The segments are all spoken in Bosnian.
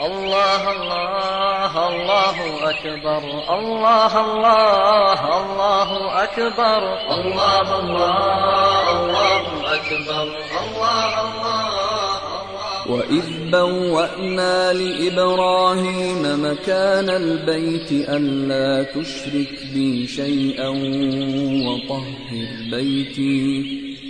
الله الله الله أكبر الله الله الله أكبر. الله الله الله أكبر. الله الله وإذ بوأنا لإبراهيم مكان البيت ألا تشرك بي شيئا وطهر بيتي.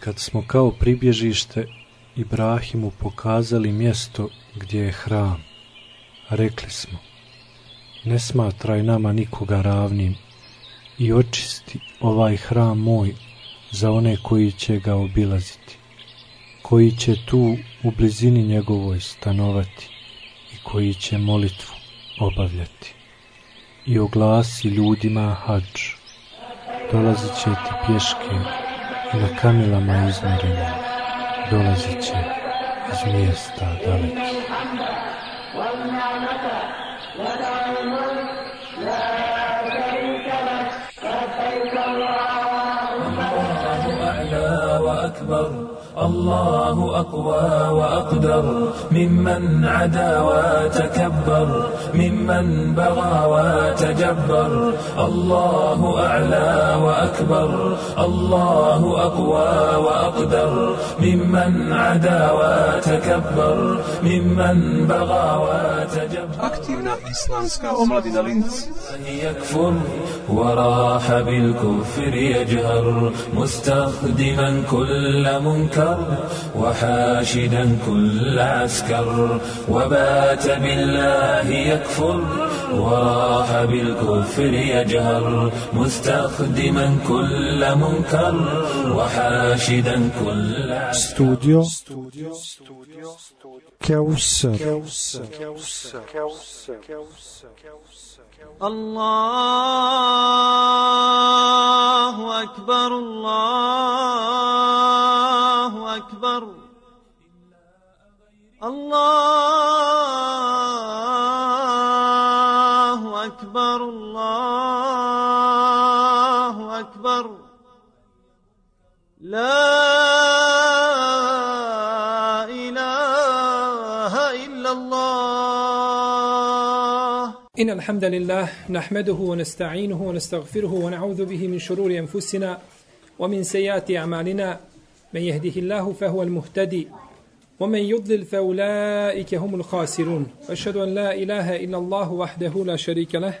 kad smo kao pribježište Ibrahimu pokazali mjesto gdje je hram, rekli smo, ne smatraj nama nikoga ravnim i očisti ovaj hram moj za one koji će ga obilaziti, koji će tu u blizini njegovoj stanovati i koji će molitvu obavljati. I oglasi ljudima hađ, dolazit će ti pješke na kamilama izmjerima dolazit će iz mjesta dalekih. الله أقوى وأقدر ممن عدا وتكبر ممن بغى وتجبر. الله أعلى وأكبر الله أقوى وأقدر ممن عدا وتكبر ممن بغى وتجبر. Aktivna islamska omladina Linz. يكفر وراح بالكفر يجهر مستخدما كل منكر. وحاشدا كل عسكر وبات بالله يكفر وراح بالكفر يجهر مستخدما كل منكر وحاشدا كل عسكر Studio. Kausar الله أكبر الله الله أكبر الله أكبر. لا إله إلا الله. إن الحمد لله نحمده ونستعينه ونستغفره ونعوذ به من شرور أنفسنا ومن سيئات أعمالنا. من يهده الله فهو المهتدي ومن يضلل فأولئك هم الخاسرون. وأشهد أن لا إله إلا الله وحده لا شريك له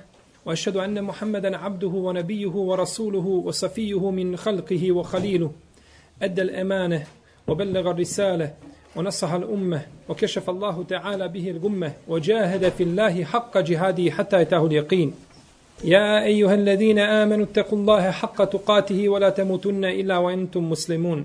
وأشهد أن محمدا عبده ونبيه ورسوله وصفيه من خلقه وخليله. أدى الأمانة وبلغ الرسالة ونصح الأمة وكشف الله تعالى به الغمة وجاهد في الله حق جهاده حتى أتاه اليقين. يا أيها الذين آمنوا اتقوا الله حق تقاته ولا تموتن إلا وأنتم مسلمون.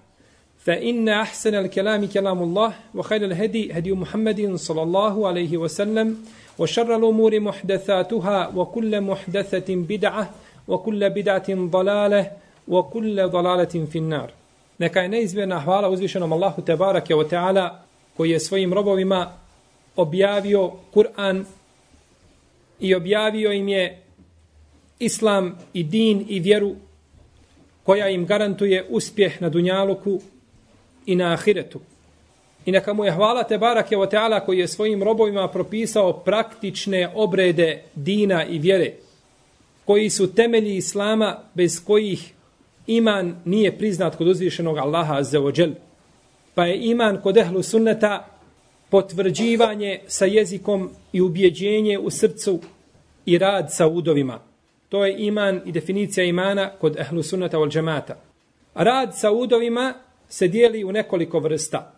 فإن أحسن الكلام كلام الله وخير الهدي هدي محمد صلى الله عليه وسلم وشر الأمور محدثاتها وكل محدثة بدعة وكل بدعة ضلالة وكل ضلالة في النار Neka je neizmjerna hvala uzvišenom Allahu Tebarake wa Teala koji je svojim robovima objavio Kur'an i objavio im je Islam i din i vjeru koja im garantuje uspjeh na Dunjaluku i na Ahiretu. I neka mu je hvala Tebarake o Teala koji je svojim robovima propisao praktične obrede dina i vjere koji su temelji Islama bez kojih iman nije priznat kod uzvišenog Allaha azza wa. Pa je iman kod ehlu sunneta potvrđivanje sa jezikom i ubjeđenje u srcu i rad sa udovima. To je iman i definicija imana kod ehlu sunnata wal džemata. Rad sa udovima se dijeli u nekoliko vrsta.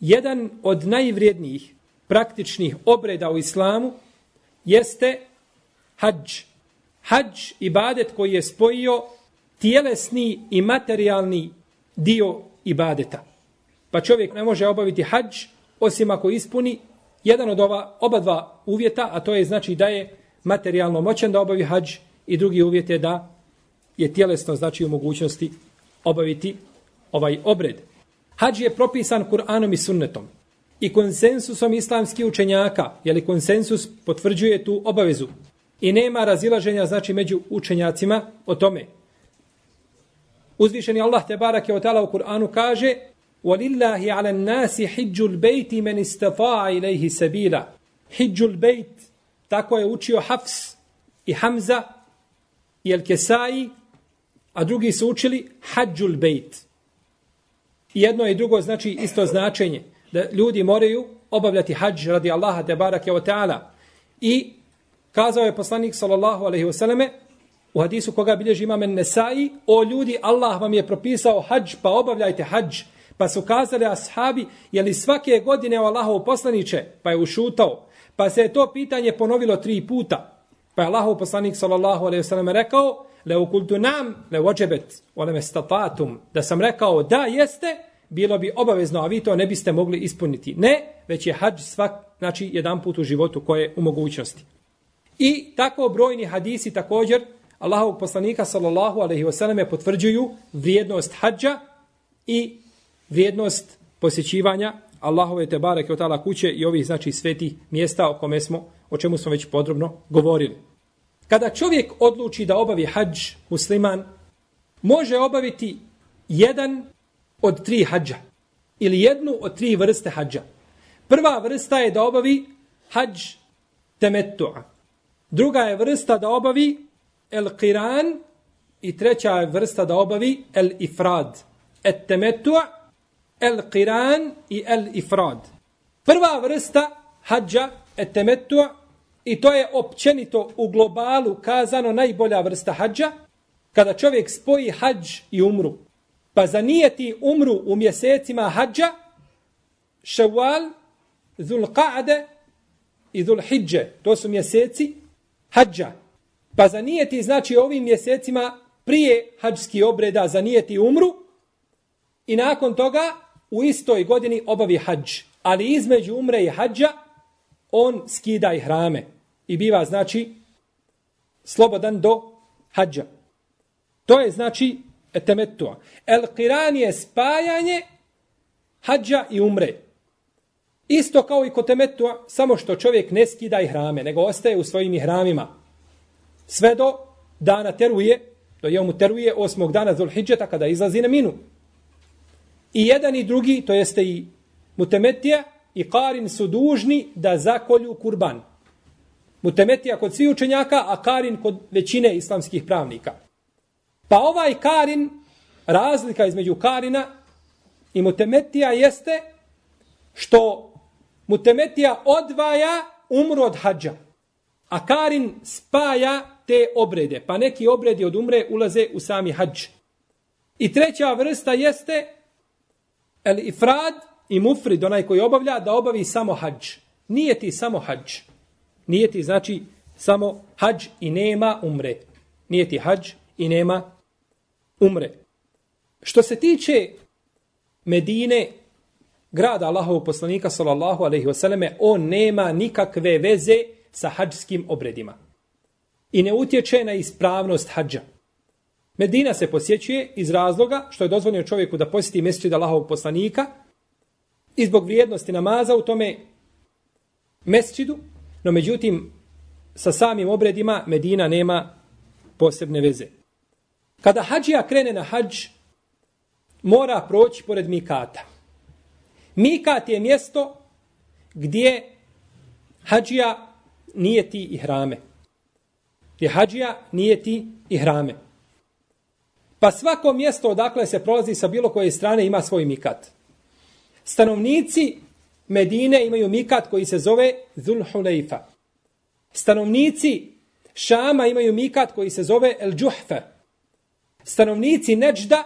Jedan od najvrijednijih praktičnih obreda u islamu jeste hađ. Hađ ibadet koji je spojio tijelesni i materijalni dio ibadeta. Pa čovjek ne može obaviti hađ osim ako ispuni jedan od ova oba dva uvjeta, a to je znači da je materijalno moćan da obavi hađ i drugi uvjet je da je tjelesno znači u mogućnosti obaviti ovaj obred. Hađ je propisan Kur'anom i sunnetom i konsensusom islamskih učenjaka, jer konsensus potvrđuje tu obavezu i nema razilaženja znači među učenjacima o tome. Uzvišeni Allah te barake o tala u Kur'anu kaže وَلِلَّهِ عَلَى النَّاسِ حِجُّ الْبَيْتِ مَنِ اسْتَفَاعَ إِلَيْهِ سَبِيلًا حِجُّ الْبَيْتِ Tako je učio Hafs i Hamza i El-Kesai, a drugi su učili Hadžul Bejt. Jedno i drugo znači isto značenje, da ljudi moraju obavljati hađ radi Allaha te barake o ta'ala. I kazao je poslanik sallallahu alaihi wasallame u hadisu koga bilježi imam Nesai, o ljudi, Allah vam je propisao hađ, pa obavljajte hađ. Pa su kazali ashabi, je li svake godine o Allahov poslaniće, pa je ušutao. Pa se je to pitanje ponovilo tri puta. Pa je Allahov poslanik sallallahu alaihi wasallam rekao, le ukultu nam, le ođebet, oleme statatum, da sam rekao da jeste, bilo bi obavezno, a vi to ne biste mogli ispuniti. Ne, već je hađ svak, znači jedan put u životu koje je u mogućnosti. I tako brojni hadisi također, Allahovog poslanika sallallahu alaihi wasallam potvrđuju vrijednost hađa i vrijednost posjećivanja Allahove te bareke od kuće i ovih znači sveti mjesta o kome smo, o čemu smo već podrobno govorili. Kada čovjek odluči da obavi hađ musliman, može obaviti jedan od tri hađa ili jednu od tri vrste hađa. Prva vrsta je da obavi hađ temetu'a. Druga je vrsta da obavi el qiran i treća je vrsta da obavi el ifrad. Et temetu'a el qiran i el ifrad. Prva vrsta hađa et temetua i to je općenito u globalu kazano najbolja vrsta hađa kada čovjek spoji hađ i umru. Pa zanijeti umru u mjesecima hađa ševal, zul qa'de i zul. To su mjeseci hađa. Pa zanijeti znači ovim mjesecima prije hađski obreda zanijeti umru i nakon toga u istoj godini obavi hađ, ali između umre i hađa on skida i hrame i biva znači slobodan do hađa. To je znači etemetua. El qiran je spajanje hađa i umre. Isto kao i kod temetua, samo što čovjek ne skida i hrame, nego ostaje u svojim hramima. Sve do dana teruje, do je mu teruje osmog dana Zulhidžeta kada izlazi na minu. I jedan i drugi, to jeste i mutemetija i karin su dužni da zakolju kurban. Mutemetija kod svih učenjaka, a karin kod većine islamskih pravnika. Pa ovaj karin, razlika između karina i mutemetija jeste što mutemetija odvaja umru od hađa. A karin spaja te obrede. Pa neki obredi od umre ulaze u sami hađ. I treća vrsta jeste El ifrad i mufrid, onaj koji obavlja, da obavi samo hađ. Nije ti samo hađ. Nije ti znači samo hađ i nema umre. Nije ti hađ i nema umre. Što se tiče Medine, grada Allahovog poslanika sallallahu alaihi wasallam, on nema nikakve veze sa hađskim obredima. I ne utječe na ispravnost hađa. Medina se posjećuje iz razloga što je dozvoljeno čovjeku da posjeti mesčid Allahovog poslanika i zbog vrijednosti namaza u tome mesčidu, no međutim sa samim obredima Medina nema posebne veze. Kada hađija krene na hađ, mora proći pored Mikata. Mikat je mjesto gdje hađija nije ti i hrame. Gdje hađija nije ti i hrame. Pa svako mjesto odakle se prolazi sa bilo koje strane ima svoj mikat. Stanovnici Medine imaju mikat koji se zove Zulhulejfa. Stanovnici Šama imaju mikat koji se zove El Džuhfe. Stanovnici Neđda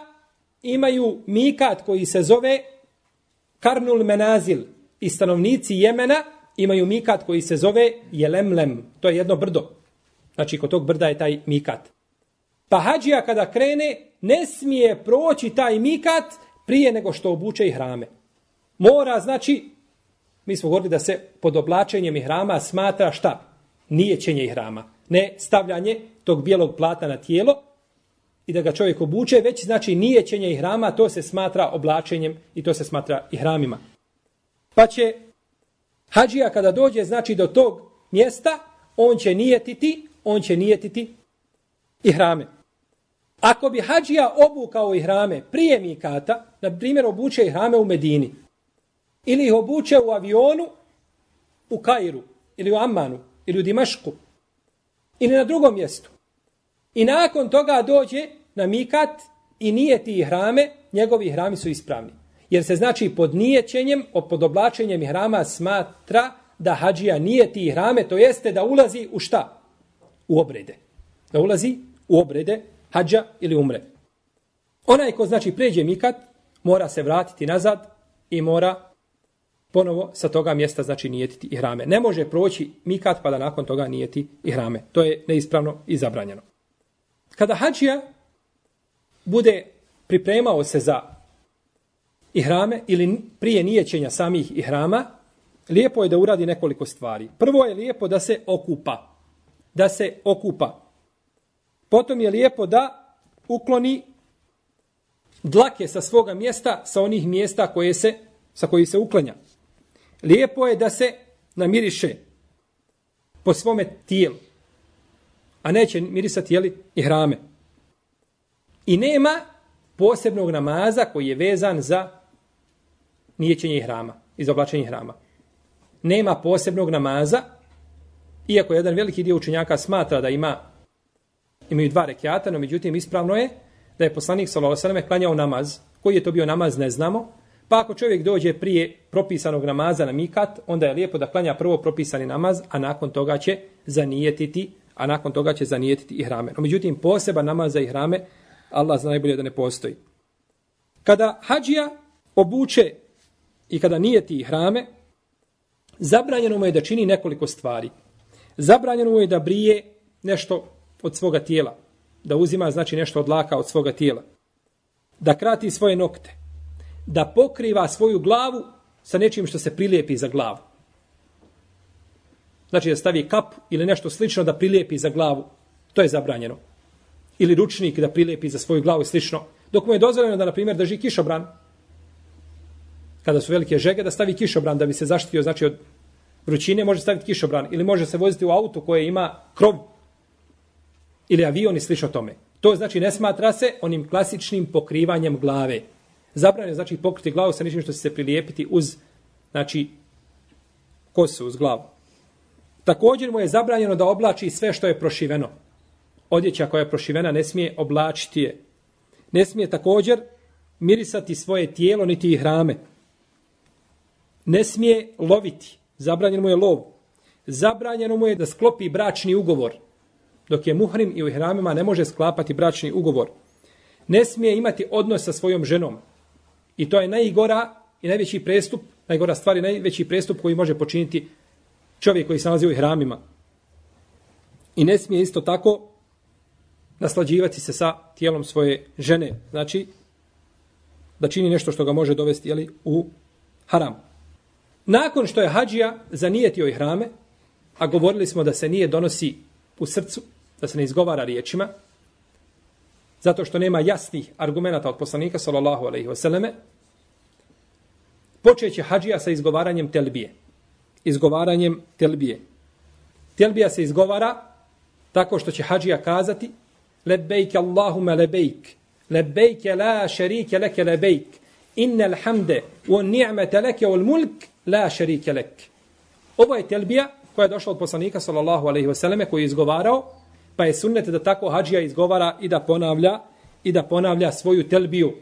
imaju mikat koji se zove Karnul Menazil. I stanovnici Jemena imaju mikat koji se zove Jelemlem. To je jedno brdo. Znači, kod tog brda je taj mikat. Pa hađija kada krene, ne smije proći taj mikat prije nego što obuče i hrame. Mora, znači, mi smo govorili da se pod oblačenjem ihrama smatra šta? Nije čenje. Ne stavljanje tog bijelog plata na tijelo i da ga čovjek obuče, već znači nije čenje to se smatra oblačenjem i to se smatra ihramima. Pa će hađija kada dođe znači do tog mjesta, on će nijetiti, on će nijetiti ihrame. Ako bi hađija obukao ihrame prije mikata, na primjer obuče ihrame u Medini, ili ih obuče u avionu u Kairu, ili u Ammanu, ili u Dimašku, ili na drugom mjestu, i nakon toga dođe na mikat i nijeti ihrame, hrame, njegovi hrami su ispravni. Jer se znači pod nijećenjem, pod oblačenjem hrama smatra da hađija nijeti i hrame, to jeste da ulazi u šta? U obrede. Da ulazi u obrede hađa ili umre. Onaj ko znači pređe mikat, mora se vratiti nazad i mora ponovo sa toga mjesta znači nijetiti i hrame. Ne može proći mikat pa da nakon toga nijeti i hrame. To je neispravno i zabranjeno. Kada hađija bude pripremao se za ihrame ili prije nijećenja samih ihrama, lijepo je da uradi nekoliko stvari. Prvo je lijepo da se okupa. Da se okupa. Potom je lijepo da ukloni dlake sa svoga mjesta, sa onih mjesta koje se, sa koji se uklanja. Lijepo je da se namiriše po svome tijelu, a neće mirisati jeli, i hrame. I nema posebnog namaza koji je vezan za nijećenje hrama, izoblačenje hrama. Nema posebnog namaza, iako jedan veliki dio učenjaka smatra da ima imaju dva rekiata, no međutim ispravno je da je poslanik s.a.v. klanjao namaz. Koji je to bio namaz, ne znamo. Pa ako čovjek dođe prije propisanog namaza na mikat, onda je lijepo da klanja prvo propisani namaz, a nakon toga će zanijetiti, a nakon toga će zanijetiti i hrame. No međutim, poseba namaz za i hrame, Allah zna najbolje da ne postoji. Kada hađija obuče i kada nijeti i hrame, zabranjeno mu je da čini nekoliko stvari. Zabranjeno mu je da brije nešto od svoga tijela. Da uzima znači nešto od laka od svoga tijela. Da krati svoje nokte. Da pokriva svoju glavu sa nečim što se prilijepi za glavu. Znači da stavi kap ili nešto slično da prilijepi za glavu. To je zabranjeno. Ili ručnik da prilijepi za svoju glavu i slično. Dok mu je dozvoljeno da, na primjer, drži kišobran. Kada su velike žege, da stavi kišobran da bi se zaštitio znači, od vrućine, može staviti kišobran. Ili može se voziti u auto koje ima krov ili avion i slično tome. To znači ne smatra se onim klasičnim pokrivanjem glave. Zabranjeno znači pokriti glavu sa ničim što će se prilijepiti uz znači kosu uz glavu. Također mu je zabranjeno da oblači sve što je prošiveno. Odjeća koja je prošivena ne smije oblačiti je. Ne smije također mirisati svoje tijelo niti i hrame. Ne smije loviti. Zabranjeno mu je lov. Zabranjeno mu je da sklopi bračni ugovor dok je muhrim i u ihramima ne može sklapati bračni ugovor. Ne smije imati odnos sa svojom ženom. I to je najgora i najveći prestup, najgora stvar i najveći prestup koji može počiniti čovjek koji se nalazi u hramima. I ne smije isto tako naslađivati se sa tijelom svoje žene. Znači, da čini nešto što ga može dovesti jeli, u haram. Nakon što je hađija zanijetio hrame, a govorili smo da se nije donosi u srcu, da se ne izgovara riječima, zato što nema jasnih argumenta od poslanika, sallallahu alejhi ve selleme počeće hadžija sa izgovaranjem telbije. Izgovaranjem telbije. Telbija se izgovara tako što će hadžija kazati lebejk Allahumma lebejk, lebejk la šerike leke lebejk, innel hamde wa ni'mete leke wal mulk la šerike lek. Ovo je telbija koja je došla od poslanika sallallahu alejhi ve selleme koji je izgovarao pa je sunnet da tako hađija izgovara i da ponavlja i da ponavlja svoju telbiju,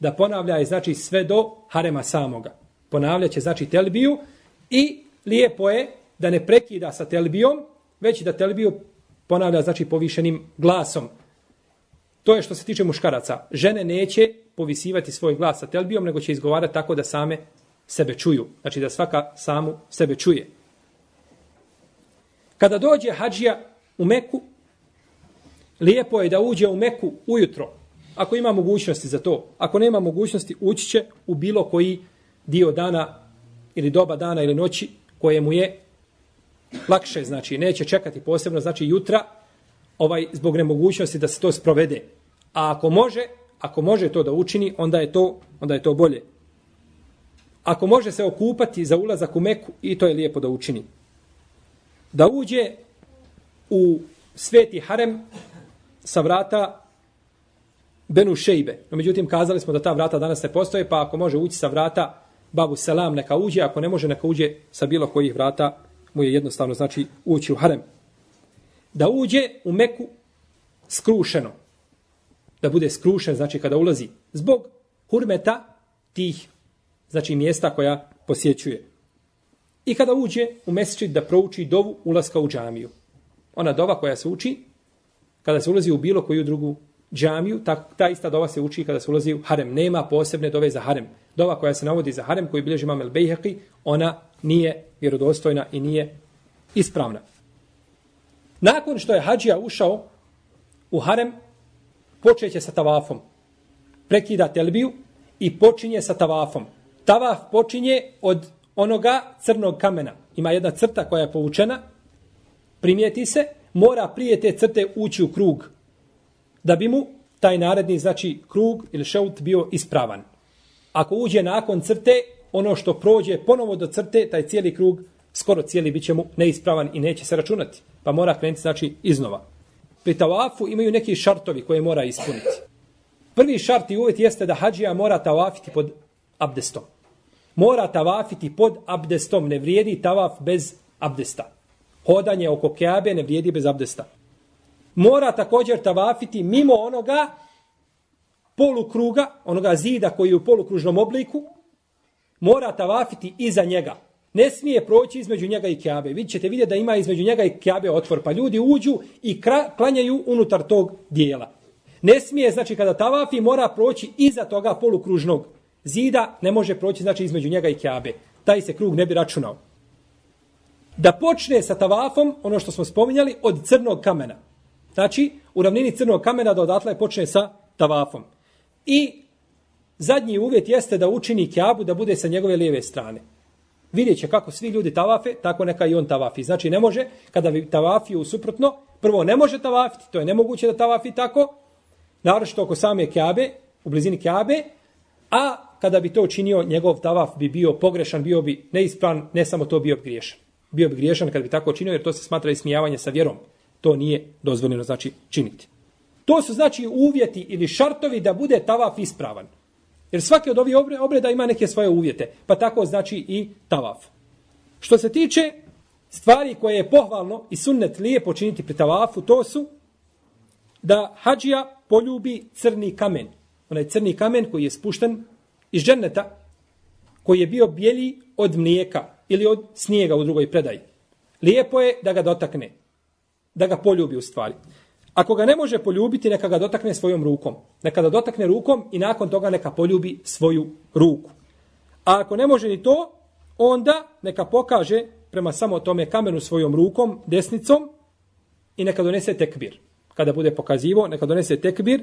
da ponavlja je znači sve do harema samoga. Ponavljat će znači telbiju i lijepo je da ne prekida sa telbijom, već da telbiju ponavlja znači povišenim glasom. To je što se tiče muškaraca. Žene neće povisivati svoj glas sa telbijom, nego će izgovarati tako da same sebe čuju. Znači da svaka samu sebe čuje. Kada dođe hađija u Meku, lijepo je da uđe u Meku ujutro, ako ima mogućnosti za to. Ako nema mogućnosti, ući će u bilo koji dio dana ili doba dana ili noći koje mu je lakše, znači neće čekati posebno, znači jutra, ovaj zbog nemogućnosti da se to sprovede. A ako može, ako može to da učini, onda je to, onda je to bolje. Ako može se okupati za ulazak u Meku, i to je lijepo da učini. Da uđe u sveti harem sa vrata Benu Šejbe. No, međutim, kazali smo da ta vrata danas ne postoje, pa ako može ući sa vrata Babu Selam, neka uđe, ako ne može, neka uđe sa bilo kojih vrata, mu je jednostavno, znači, ući u harem. Da uđe u Meku skrušeno. Da bude skrušen, znači, kada ulazi. Zbog hurmeta tih, znači, mjesta koja posjećuje. I kada uđe u mesečit da prouči dovu ulaska u džamiju. Ona dova koja se uči, kada se ulazi u bilo koju drugu džamiju, ta, ta ista dova se uči kada se ulazi u harem. Nema posebne dove za harem. Dova koja se navodi za harem, koji bilježi Mamel Bejheqi, ona nije vjerodostojna i nije ispravna. Nakon što je hađija ušao u harem, počeće sa tavafom. Prekida telbiju i počinje sa tavafom. Tavaf počinje od onoga crnog kamena. Ima jedna crta koja je povučena, primijeti se, mora prije te crte ući u krug da bi mu taj naredni, znači krug ili šaut bio ispravan. Ako uđe nakon crte, ono što prođe ponovo do crte, taj cijeli krug, skoro cijeli bit će mu neispravan i neće se računati. Pa mora krenuti, znači, iznova. Pri tavafu imaju neki šartovi koje mora ispuniti. Prvi šart i uvjet jeste da hađija mora tavafiti pod abdestom. Mora tavafiti pod abdestom. Ne vrijedi tavaf bez abdesta. Hodanje oko keabe ne vrijedi bez abdesta mora također tavafiti mimo onoga polukruga, onoga zida koji je u polukružnom obliku, mora tavafiti iza njega. Ne smije proći između njega i Keabe. Vi ćete vidjeti da ima između njega i Keabe otvor, pa ljudi uđu i klanjaju unutar tog dijela. Ne smije, znači kada tavafi, mora proći iza toga polukružnog zida, ne može proći, znači između njega i Keabe. Taj se krug ne bi računao. Da počne sa tavafom, ono što smo spominjali, od crnog kamena. Znači, u ravnini crnog kamena da odatle počne sa tavafom. I zadnji uvjet jeste da učini kjabu da bude sa njegove lijeve strane. Vidjet će kako svi ljudi tavafe, tako neka i on tavafi. Znači, ne može, kada bi tavafio suprotno, prvo ne može tavafiti, to je nemoguće da tavafi tako, naročito oko same kjabe, u blizini kjabe, a kada bi to učinio, njegov tavaf bi bio pogrešan, bio bi neispravan, ne samo to bio bi griješan. Bio bi griješan kad bi tako činio, jer to se smatra ismijavanje sa vjerom to nije dozvoljeno znači činiti. To su znači uvjeti ili šartovi da bude tavaf ispravan. Jer svaki od ovih obreda ima neke svoje uvjete, pa tako znači i tavaf. Što se tiče stvari koje je pohvalno i sunnet lijepo činiti pri tavafu, to su da hađija poljubi crni kamen. Onaj crni kamen koji je spušten iz dženneta, koji je bio bijeli od mlijeka ili od snijega u drugoj predaji. Lijepo je da ga dotakne da ga poljubi u stvari. Ako ga ne može poljubiti, neka ga dotakne svojom rukom. Neka ga dotakne rukom i nakon toga neka poljubi svoju ruku. A ako ne može ni to, onda neka pokaže prema samo tome kamenu svojom rukom, desnicom i neka donese tekbir. Kada bude pokazivo, neka donese tekbir,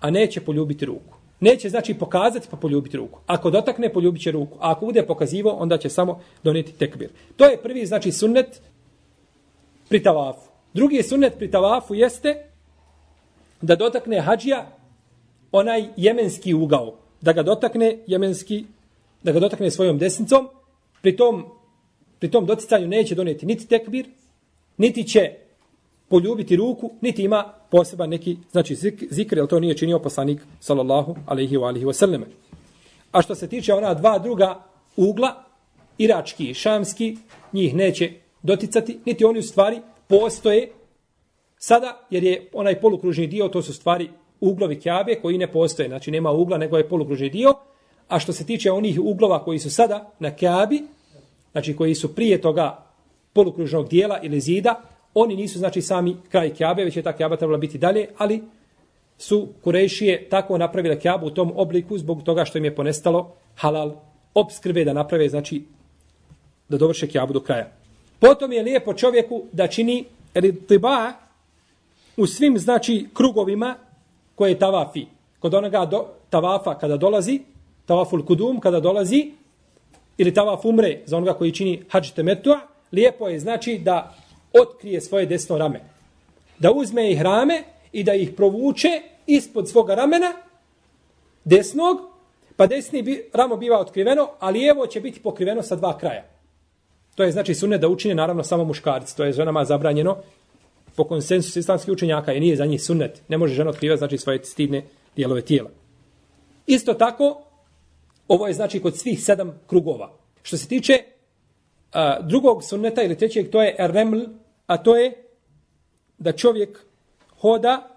a neće poljubiti ruku. Neće znači pokazati pa poljubiti ruku. Ako dotakne, poljubit će ruku. A ako bude pokazivo, onda će samo doneti tekbir. To je prvi znači sunnet pri tavafu. Drugi sunnet pri tavafu jeste da dotakne hađija onaj jemenski ugao. Da ga dotakne jemenski, da ga dotakne svojom desnicom. Pri tom, pri tom doticanju neće doneti niti tekbir, niti će poljubiti ruku, niti ima poseban neki znači zikr, jer to nije činio poslanik sallallahu alaihi wa alihi wasallam. A što se tiče ona dva druga ugla, irački i šamski, njih neće doticati, niti oni u stvari postoje sada, jer je onaj polukružni dio, to su stvari uglovi kjabe koji ne postoje, znači nema ugla, nego je polukružni dio, A što se tiče onih uglova koji su sada na kjabi, znači koji su prije toga polukružnog dijela ili zida, oni nisu znači sami kraj Kjabe, već je ta Kjaba trebala biti dalje, ali su Kurešije tako napravile Kjabu u tom obliku zbog toga što im je ponestalo halal obskrbe da naprave, znači da dovrše Kjabu do kraja. Potom je lijepo čovjeku da čini ritiba u svim znači krugovima koje tavafi. Kod onoga do, tavafa kada dolazi, tavaful kudum kada dolazi, ili tavaf umre za onoga koji čini hađ temetua, lijepo je znači da otkrije svoje desno rame. Da uzme ih rame i da ih provuče ispod svoga ramena desnog, pa desni bi, ramo biva otkriveno, a lijevo će biti pokriveno sa dva kraja. To je znači sunnet da učine naravno samo muškarci. To je ženama zabranjeno po konsensusu islamskih učenjaka i nije za njih sunnet. Ne može žena otkrivati znači svoje stidne dijelove tijela. Isto tako, ovo je znači kod svih sedam krugova. Što se tiče a, drugog sunneta ili trećeg, to je reml, a to je da čovjek hoda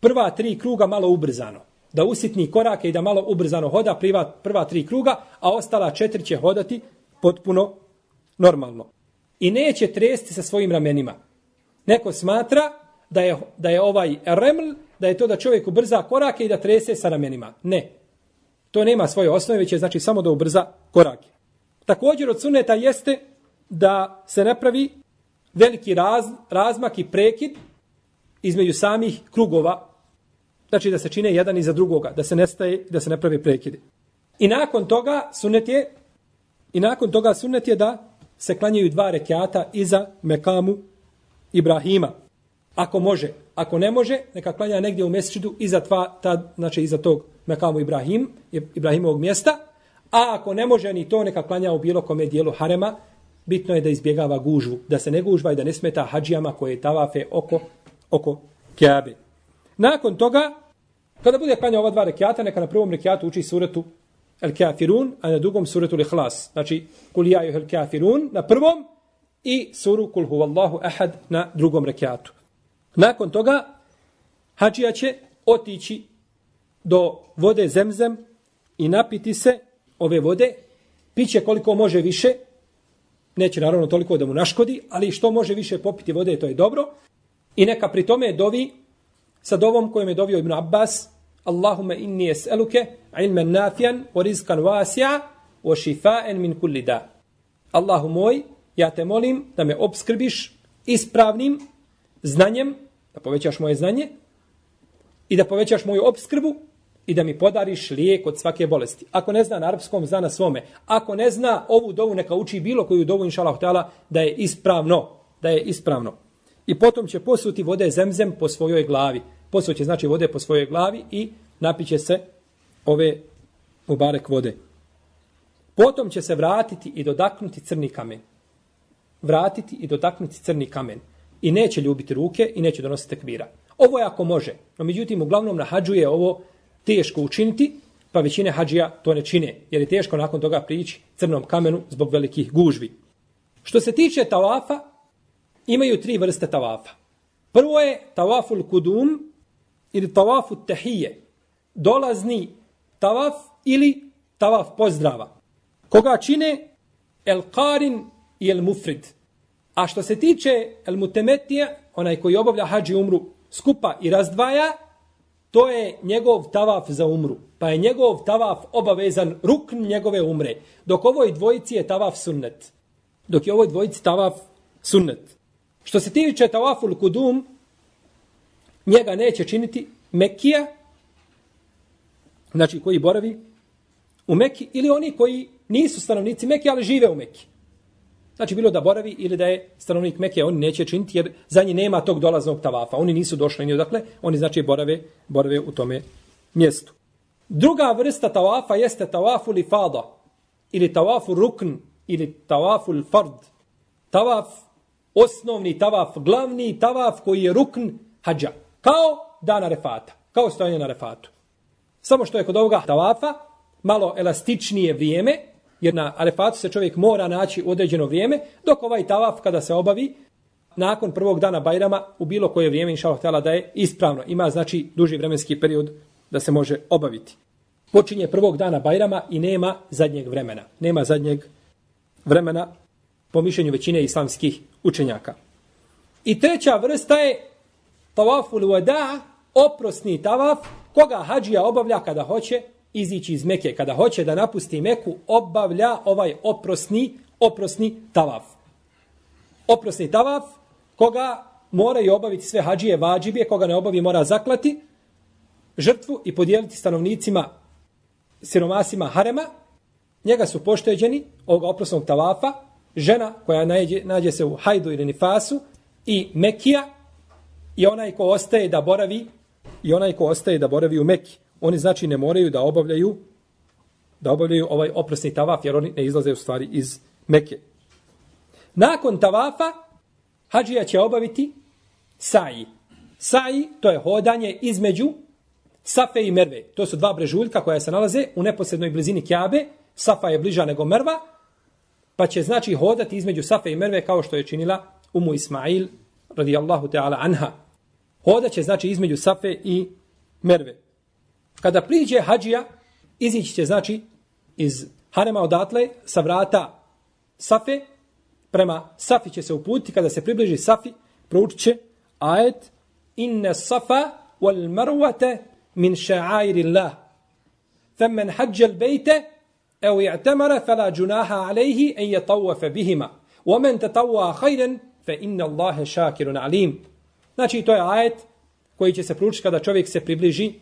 prva tri kruga malo ubrzano. Da usitni korake i da malo ubrzano hoda prva, prva tri kruga, a ostala četiri će hodati potpuno normalno. I neće tresti sa svojim ramenima. Neko smatra da je, da je ovaj reml, da je to da čovjek ubrza korake i da trese sa ramenima. Ne. To nema svoje osnove, već je znači samo da ubrza korake. Također od suneta jeste da se napravi veliki raz, razmak i prekid između samih krugova. Znači da se čine jedan iza drugoga, da se nestaje, da se ne pravi prekide. I nakon toga sunet je i nakon toga sunet je da se klanjaju dva rekiata iza Mekamu Ibrahima. Ako može, ako ne može, neka klanja negdje u mesčidu iza, tva, ta, znači iza tog Mekamu Ibrahim, Ibrahimovog mjesta, a ako ne može ni to, neka klanja u bilo kome dijelu harema, bitno je da izbjegava gužvu, da se ne gužva i da ne smeta hađijama koje tavafe oko, oko Kjabe. Nakon toga, kada bude klanja ova dva rekiata, neka na prvom rekiatu uči suratu El Kafirun, a na drugom suratu Al-Ikhlas. Znači, kul ja El Kafirun na prvom i suru kul huvallahu ahad na drugom rekiatu. Nakon toga, hađija će otići do vode zemzem i napiti se ove vode, piće koliko može više, neće naravno toliko da mu naškodi, ali što može više popiti vode, to je dobro. I neka pri tome dovi sa dovom kojom je dovio Ibn Abbas, Allahumma inni es'eluke ilmen nafijan wa rizkan vasija wa šifa'en min kulli da. Allahu moj, ja te molim da me obskrbiš ispravnim znanjem, da povećaš moje znanje i da povećaš moju obskrbu i da mi podariš lijek od svake bolesti. Ako ne zna na arapskom, zna na svome. Ako ne zna ovu dovu, neka uči bilo koju dovu, inša Allah, da je ispravno. Da je ispravno. I potom će posuti vode zemzem po svojoj glavi. Posut će znači vode po svojoj glavi i napiće se ove mubarek vode. Potom će se vratiti i dodaknuti crni kamen. Vratiti i dodaknuti crni kamen. I neće ljubiti ruke i neće donositi tekbira. Ovo je ako može. No međutim, uglavnom na hađu je ovo teško učiniti, pa većine hađija to ne čine, jer je teško nakon toga prići crnom kamenu zbog velikih gužvi. Što se tiče tavafa, imaju tri vrste tavafa. Prvo je tavaful kudum ili tavafu tehije, dolazni tavaf ili tavaf pozdrava. Koga čine? El karin i el mufrid. A što se tiče el mutemetija, onaj koji obavlja hađi umru skupa i razdvaja, to je njegov tavaf za umru. Pa je njegov tavaf obavezan rukn njegove umre. Dok ovoj dvojici je tavaf sunnet. Dok je ovoj dvojici tavaf sunnet. Što se tiče tavaful kudum, njega neće činiti Mekija, znači koji boravi u Meki, ili oni koji nisu stanovnici Meki, ali žive u Meki. Znači bilo da boravi ili da je stanovnik Mekke, oni neće činiti jer za njih nema tog dolaznog tavafa. Oni nisu došli ni odakle, oni znači borave, borave u tome mjestu. Druga vrsta tavafa jeste tavafu li fada ili tavafu rukn ili tavafu fard. Tavaf, osnovni tavaf, glavni tavaf koji je rukn hađa. Kao dana refata, kao stojanje na refatu. Samo što je kod ovoga tavafa malo elastičnije vrijeme, jer na Arefatu se čovjek mora naći u određeno vrijeme, dok ovaj tavaf kada se obavi, nakon prvog dana Bajrama, u bilo koje vrijeme, inša Allah, da je ispravno. Ima, znači, duži vremenski period da se može obaviti. počinje prvog dana Bajrama i nema zadnjeg vremena. Nema zadnjeg vremena po mišljenju većine islamskih učenjaka. I treća vrsta je tavaful wada, oprosni tavaf, koga hađija obavlja kada hoće izići iz Meke, kada hoće da napusti Meku, obavlja ovaj oprosni, oprosni tavaf. Oprosni tavaf, koga moraju obaviti sve hađije vađibije, koga ne obavi mora zaklati žrtvu i podijeliti stanovnicima siromasima harema, njega su pošteđeni ovoga oprosnog tavafa, žena koja nađe, nađe se u hajdu ili nifasu i Mekija i onaj ko ostaje da boravi i onaj ko ostaje da boravi u Mekiji. Oni znači ne moraju da obavljaju da obavljaju ovaj opresni tavaf jer oni ne izlaze u stvari iz Mekke. Nakon tavafa hađija će obaviti saji. Saji to je hodanje između Safe i Merve. To su dva brežuljka koja se nalaze u neposrednoj blizini Kjabe. Safa je bliža nego Merva. Pa će znači hodati između Safe i Merve kao što je činila Umu Ismail radijallahu ta'ala anha. Hodat će znači između Safe i Merve. Kada priđe hađija, izići će znači iz harema odatle sa vrata Safe, prema Safi će se uputiti, kada se približi Safi, proučit će ajet inne Safa wal marwate min ša'airi Allah. Femmen hađel bejte, evo i'tamara fela džunaha alejhi en je tawafe bihima. Omen te tawa hajren, fe inna Allahe šakirun alim. Znači, to je ajet koji će se proučiti kada čovjek se približi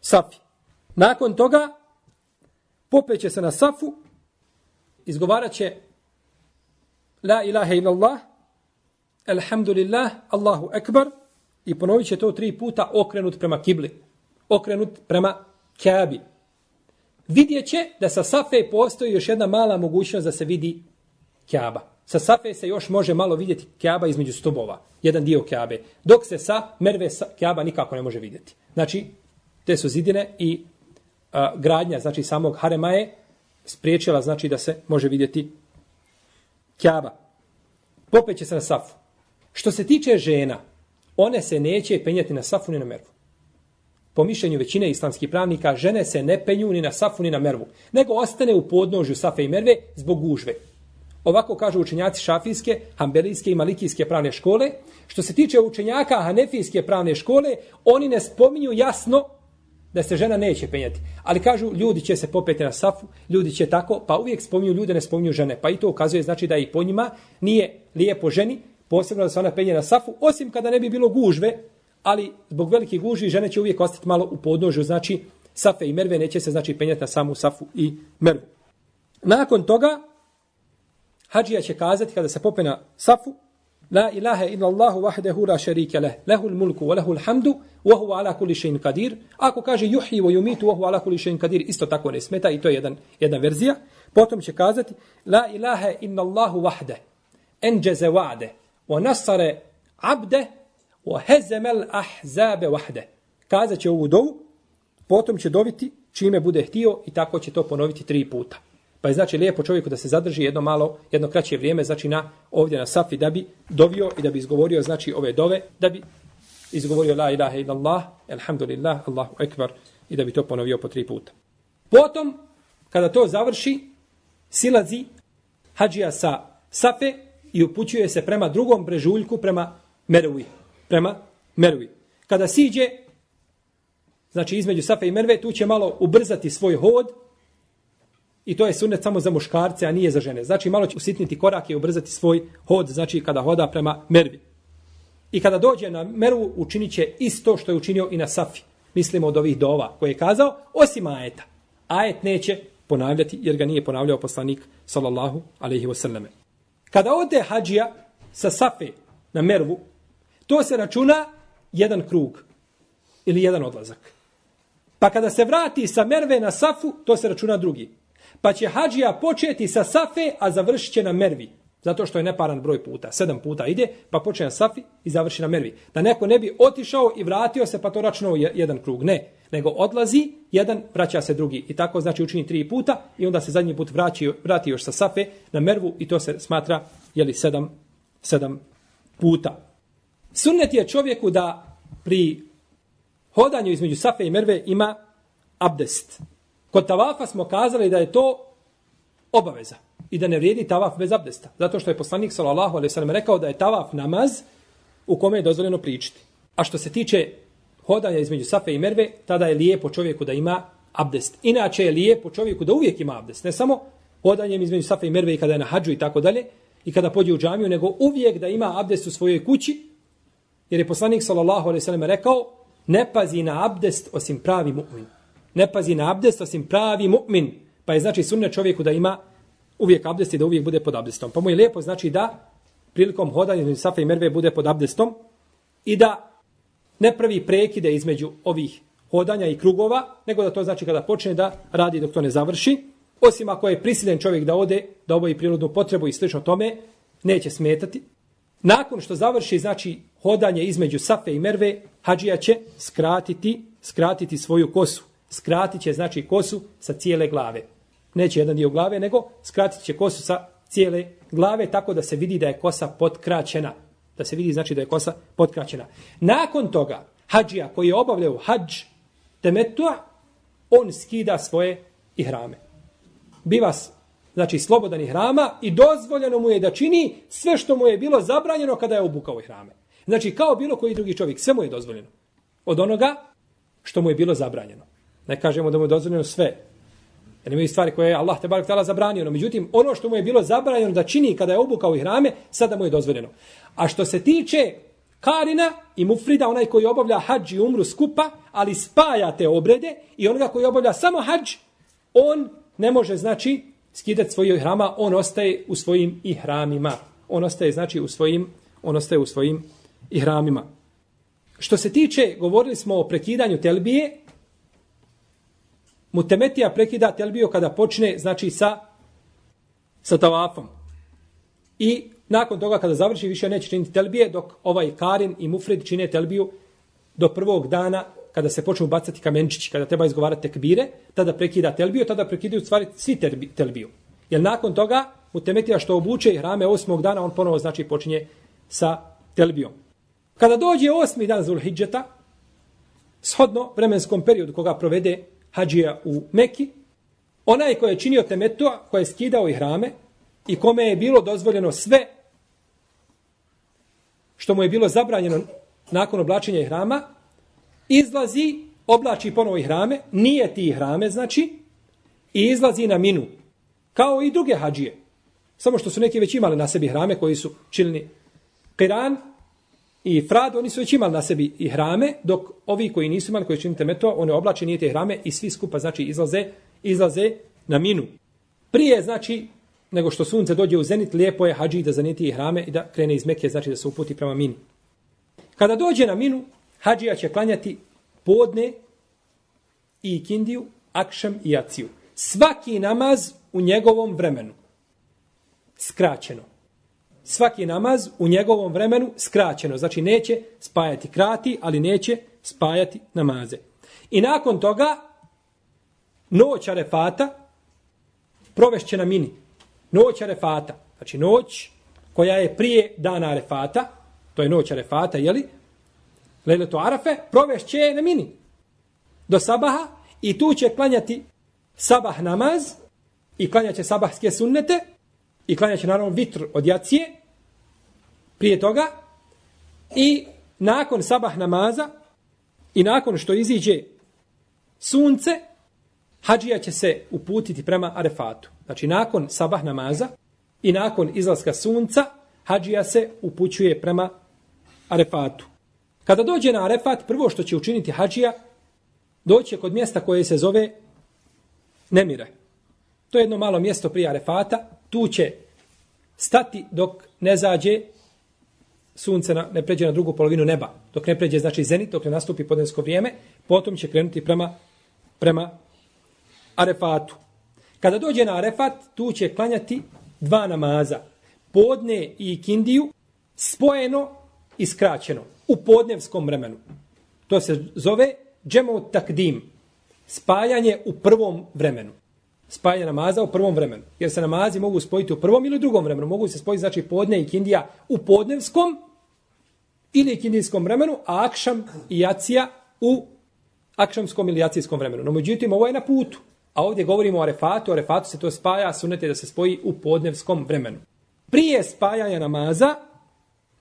Safi. Nakon toga, popeće se na Safu, izgovarat će La ilaha illallah, Alhamdulillah, Allahu Ekbar, i ponovit će to tri puta okrenut prema kibli okrenut prema kabi. Vidjet će da sa Safe postoji još jedna mala mogućnost da se vidi kaba. Sa Safe se još može malo vidjeti kaba između stubova, jedan dio kabe, Dok se sa Merve kaba nikako ne može vidjeti. Znači, te su zidine i a, gradnja, znači samog Harema je spriječila, znači da se može vidjeti Kjaba. Popeće se na Safu. Što se tiče žena, one se neće penjati na Safu ni na Mervu po mišljenju većine islamskih pravnika, žene se ne penju ni na safu ni na mervu, nego ostane u podnožju safe i merve zbog gužve. Ovako kažu učenjaci šafijske, hambelijske i malikijske pravne škole. Što se tiče učenjaka hanefijske pravne škole, oni ne spominju jasno da se žena neće penjati. Ali kažu, ljudi će se popeti na safu, ljudi će tako, pa uvijek spominju ljude, ne spominju žene. Pa i to ukazuje, znači da i po njima nije lijepo ženi, posebno da se ona penje na safu, osim kada ne bi bilo gužve, ali zbog velike gužvi žene će uvijek ostati malo u podnožju, znači safe i merve neće se znači penjati na samu safu i mervu. Nakon toga, Hadžija će kazati kada se popena safu, La ilaha illa Allahu wahdahu la sharika lah lehul mulku wa lehul hamdu, wa huwa ala kulli shay'in qadir ako kaže yuhyi wa yumitu wa huwa ala kulli shay'in qadir isto tako ne smeta i to je jedan jedna verzija potom će kazati la ilaha illa Allahu wahde, anjaza wa'de wa nasara 'abde wa hazamel ahzabe wahde. Kazaće ovu dovu, potom će doviti čime bude htio i tako će to ponoviti tri puta. Pa je znači lijepo čovjeku da se zadrži jedno malo, jedno kraće vrijeme, znači na ovdje na safi da bi dovio i da bi izgovorio znači ove dove, da bi izgovorio la ilaha illallah, alhamdulillah, Allahu ekbar i da bi to ponovio po tri puta. Potom, kada to završi, silazi hađija sa safe i upućuje se prema drugom brežuljku, prema Meruvi prema Mervi. Kada siđe, znači između Safa i Merve, tu će malo ubrzati svoj hod i to je sunnet samo za muškarce, a nije za žene. Znači malo će usitniti korak i ubrzati svoj hod, znači kada hoda prema Mervi. I kada dođe na Mervu, učinit će isto što je učinio i na Safi. Mislimo od ovih dova koje je kazao, osim ajeta. Ajet neće ponavljati, jer ga nije ponavljao poslanik, sallallahu alaihi wasallam. Kada ode hađija sa Safe na Mervu, to se računa jedan krug ili jedan odlazak. Pa kada se vrati sa Merve na Safu, to se računa drugi. Pa će hađija početi sa Safe, a završit će na Mervi. Zato što je neparan broj puta. Sedam puta ide, pa počne na Safi i završi na Mervi. Da neko ne bi otišao i vratio se, pa to računao jedan krug. Ne. Nego odlazi, jedan, vraća se drugi. I tako znači učini tri puta i onda se zadnji put vraći, vrati još sa Safe na Mervu i to se smatra jeli, sedam, sedam puta. Sunnet je čovjeku da pri hodanju između Safe i Merve ima abdest. Kod tavafa smo kazali da je to obaveza i da ne vrijedi tavaf bez abdesta. Zato što je poslanik sallallahu alejhi ve sellem rekao da je tavaf namaz u kome je dozvoljeno pričati. A što se tiče hodanja između Safe i Merve, tada je lijepo čovjeku da ima abdest. Inače je lijepo čovjeku da uvijek ima abdest. Ne samo hodanjem između Safe i Merve i kada je na hađu i tako dalje, i kada pođe u džamiju, nego uvijek da ima abdest u svojoj kući, jer je poslanik sallallahu alejhi ve sellem rekao ne pazi na abdest osim pravi mu'min. Ne pazi na abdest osim pravi mu'min. Pa je znači sunne čovjeku da ima uvijek abdest i da uvijek bude pod abdestom. Pa mu je lijepo znači da prilikom hodanja između Safa i Merve bude pod abdestom i da ne pravi prekide između ovih hodanja i krugova, nego da to znači kada počne da radi dok to ne završi. Osim ako je prisiljen čovjek da ode, da oboji prirodnu potrebu i slično tome, neće smetati. Nakon što završi znači hodanje između Safe i Merve, Hadžija će skratiti, skratiti svoju kosu. Skratit će znači kosu sa cijele glave. Neće jedan dio glave, nego skratit će kosu sa cijele glave tako da se vidi da je kosa potkraćena. Da se vidi znači da je kosa potkraćena. Nakon toga, hađija koji je obavljao hađ temetua, on skida svoje ihrame. Biva znači slobodan ihrama i dozvoljeno mu je da čini sve što mu je bilo zabranjeno kada je obukao ihrame. Znači kao bilo koji drugi čovjek, sve mu je dozvoljeno. Od onoga što mu je bilo zabranjeno. Ne kažemo da mu je dozvoljeno sve. Jer imaju stvari koje je Allah te barak tala zabranio. No, međutim, ono što mu je bilo zabranjeno da čini kada je obukao ihrame, sada mu je dozvoljeno. A što se tiče Karina i Mufrida, onaj koji obavlja hađ i umru skupa, ali spaja te obrede i onoga koji obavlja samo hađ, on ne može, znači, skidati svoje ihrama, on ostaje u svojim ihramima. On ostaje, znači, u svojim, on ostaje u svojim ihramima. Što se tiče, govorili smo o prekidanju telbije, Mutemetija prekida telbiju kada počne, znači, sa, sa tavafom. I nakon toga, kada završi, više neće činiti telbije, dok ovaj Karin i Mufred čine telbiju do prvog dana, kada se počnu bacati kamenčići, kada treba izgovarati tekbire, tada prekida telbiju, tada prekidaju stvari svi telbiju. Jer nakon toga, Mutemetija što obuče hrame osmog dana, on ponovo, znači, počinje sa telbijom. Kada dođe osmi dan Zulhidžeta, shodno vremenskom periodu koga provede hađija u Meki, onaj koji je činio temetua, koji je skidao i hrame i kome je bilo dozvoljeno sve što mu je bilo zabranjeno nakon oblačenja i hrama, izlazi, oblači ponovo i hrame, nije ti hrame, znači, i izlazi na minu, kao i druge hađije. Samo što su neki već imali na sebi hrame koji su činili Qiran, i Frad, oni su već imali na sebi i hrame, dok ovi koji nisu imali, koji činite meto, one oblače nije te hrame i svi skupa, znači, izlaze, izlaze na minu. Prije, znači, nego što sunce dođe u zenit, lijepo je hađi da zaniti i hrame i da krene iz Mekije, znači da se uputi prema mini. Kada dođe na minu, hađija će klanjati podne i kindiju, akšam i aciju. Svaki namaz u njegovom vremenu. Skraćeno svaki namaz u njegovom vremenu skraćeno. Znači neće spajati krati, ali neće spajati namaze. I nakon toga noć arefata provešće na mini. Noć arefata. Znači noć koja je prije dana arefata, to je noć arefata, jeli? Lejletu Arafe, provešće na mini. Do sabaha i tu će klanjati sabah namaz i klanjaće sabahske sunnete i klanjaće naravno vitr od jacije prije toga i nakon sabah namaza i nakon što iziđe sunce, hađija će se uputiti prema arefatu. Znači nakon sabah namaza i nakon izlaska sunca, hađija se upućuje prema arefatu. Kada dođe na arefat, prvo što će učiniti hađija, doće kod mjesta koje se zove Nemire. To je jedno malo mjesto prije arefata, tu će stati dok ne zađe sunce na, ne pređe na drugu polovinu neba, dok ne pređe znači zenit, dok ne nastupi podnevsko vrijeme, potom će krenuti prema, prema arefatu. Kada dođe na arefat, tu će klanjati dva namaza, podne i kindiju, spojeno i skraćeno, u podnevskom vremenu. To se zove džemo takdim, spajanje u prvom vremenu. Spajanje namaza u prvom vremenu. Jer se namazi mogu spojiti u prvom ili drugom vremenu. Mogu se spojiti, znači, podne i kindija u podnevskom ili kindijskom vremenu, a akšam i jacija u akšamskom ili jacijskom vremenu. No, međutim, ovo je na putu. A ovdje govorimo o refatu, o refatu se to spaja, sunete da se spoji u podnevskom vremenu. Prije spajanja namaza,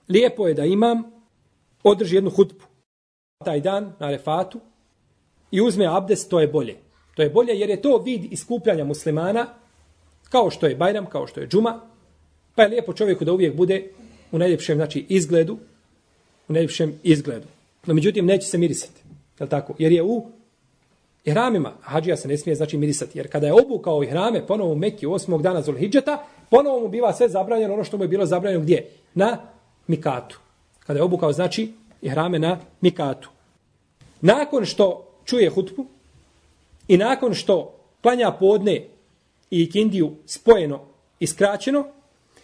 lijepo je da imam, održi jednu hutbu. Taj dan na refatu i uzme abdest, to je bolje. To je bolje jer je to vid iskupljanja muslimana, kao što je Bajram, kao što je Džuma, pa je lijepo čovjeku da uvijek bude u najljepšem znači, izgledu, u najljepšem izgledu. No međutim, neće se mirisati. Je tako? Jer je u ihramima. Hadžija se ne smije znači mirisati. Jer kada je obukao ihrame ponovo u Mekki osmog dana Zulhidžeta, ponovo mu biva sve zabranjeno ono što mu je bilo zabranjeno gdje? Na Mikatu. Kada je obukao znači ihrame na Mikatu. Nakon što čuje hutbu i nakon što planja podne i kindiju spojeno i skraćeno,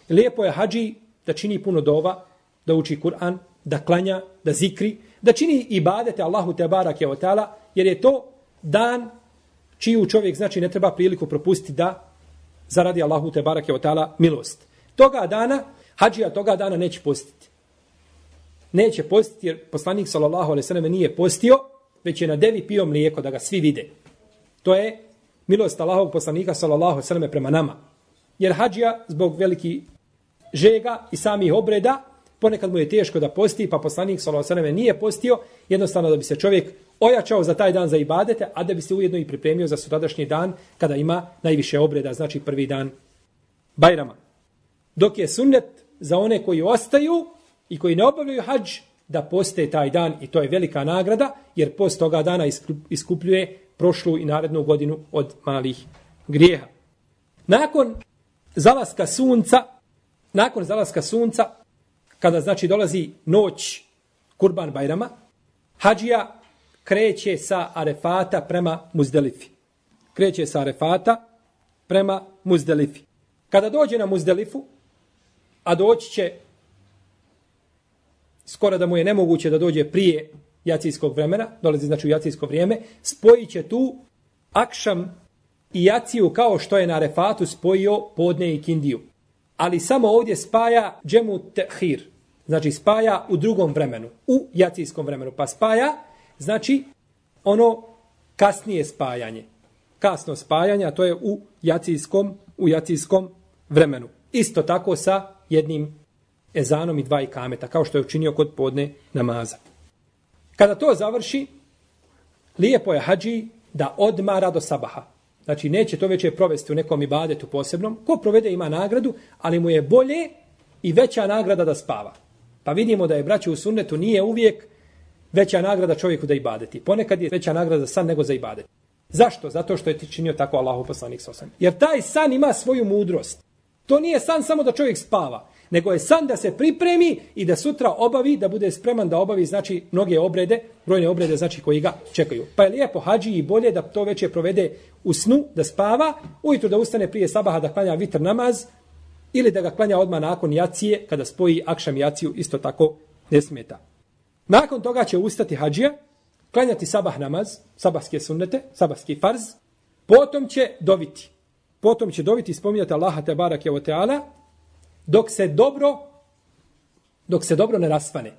lijepo je hađi da čini puno dova, da uči Kur'an, da klanja, da zikri, da čini ibadete Allahu te barak je otala, jer je to dan čiju čovjek znači ne treba priliku propustiti da zaradi Allahu te barak je otala milost. Toga dana, hađija toga dana neće postiti. Neće postiti jer poslanik sallallahu alaihi sallam nije postio, već je na devi pio mlijeko da ga svi vide. To je milost Allahovog poslanika sallallahu alaihi sallam prema nama. Jer hađija zbog veliki žega i samih obreda ponekad mu je teško da posti, pa poslanik s.a.v. nije postio, jednostavno da bi se čovjek ojačao za taj dan za ibadete, a da bi se ujedno i pripremio za sutradašnji dan kada ima najviše obreda, znači prvi dan Bajrama. Dok je sunnet za one koji ostaju i koji ne obavljaju hađ, da poste taj dan i to je velika nagrada, jer post toga dana iskupljuje prošlu i narednu godinu od malih grijeha. Nakon zalaska sunca, nakon zalaska sunca, kada znači dolazi noć Kurban Bajrama, Hadžija kreće sa Arefata prema Muzdelifi. Kreće sa Arefata prema Muzdelifi. Kada dođe na Muzdelifu, a doći će skoro da mu je nemoguće da dođe prije jacijskog vremena, dolazi znači u jacijsko vrijeme, spojit će tu Akšam i jaciju kao što je na Arefatu spojio podne i Kindiju ali samo ovdje spaja džemu tehir. Znači spaja u drugom vremenu, u jacijskom vremenu. Pa spaja, znači ono kasnije spajanje. Kasno spajanje, a to je u jacijskom, u jacijskom vremenu. Isto tako sa jednim ezanom i dva ikameta, kao što je učinio kod podne namaza. Kada to završi, lijepo je hađi da odmara do sabaha. Znači, neće to veće provesti u nekom ibadetu posebnom. Ko provede ima nagradu, ali mu je bolje i veća nagrada da spava. Pa vidimo da je braće u sunnetu nije uvijek veća nagrada čovjeku da ibadeti. Ponekad je veća nagrada za san nego za ibadet. Zašto? Zato što je ti činio tako Allahu poslanik sa Jer taj san ima svoju mudrost. To nije san samo da čovjek spava nego je san da se pripremi i da sutra obavi, da bude spreman da obavi, znači, mnoge obrede, brojne obrede, znači, koji ga čekaju. Pa je lijepo hađi i bolje da to veće provede u snu, da spava, ujutru da ustane prije sabaha da klanja vitr namaz, ili da ga klanja odmah nakon jacije, kada spoji akšam jaciju, isto tako ne smeta. Nakon toga će ustati hađija, klanjati sabah namaz, sabahske sunnete, sabahski farz, potom će doviti. Potom će doviti i spominjati Allaha te barak je o teala, dok se dobro dok se dobro ne rasvane.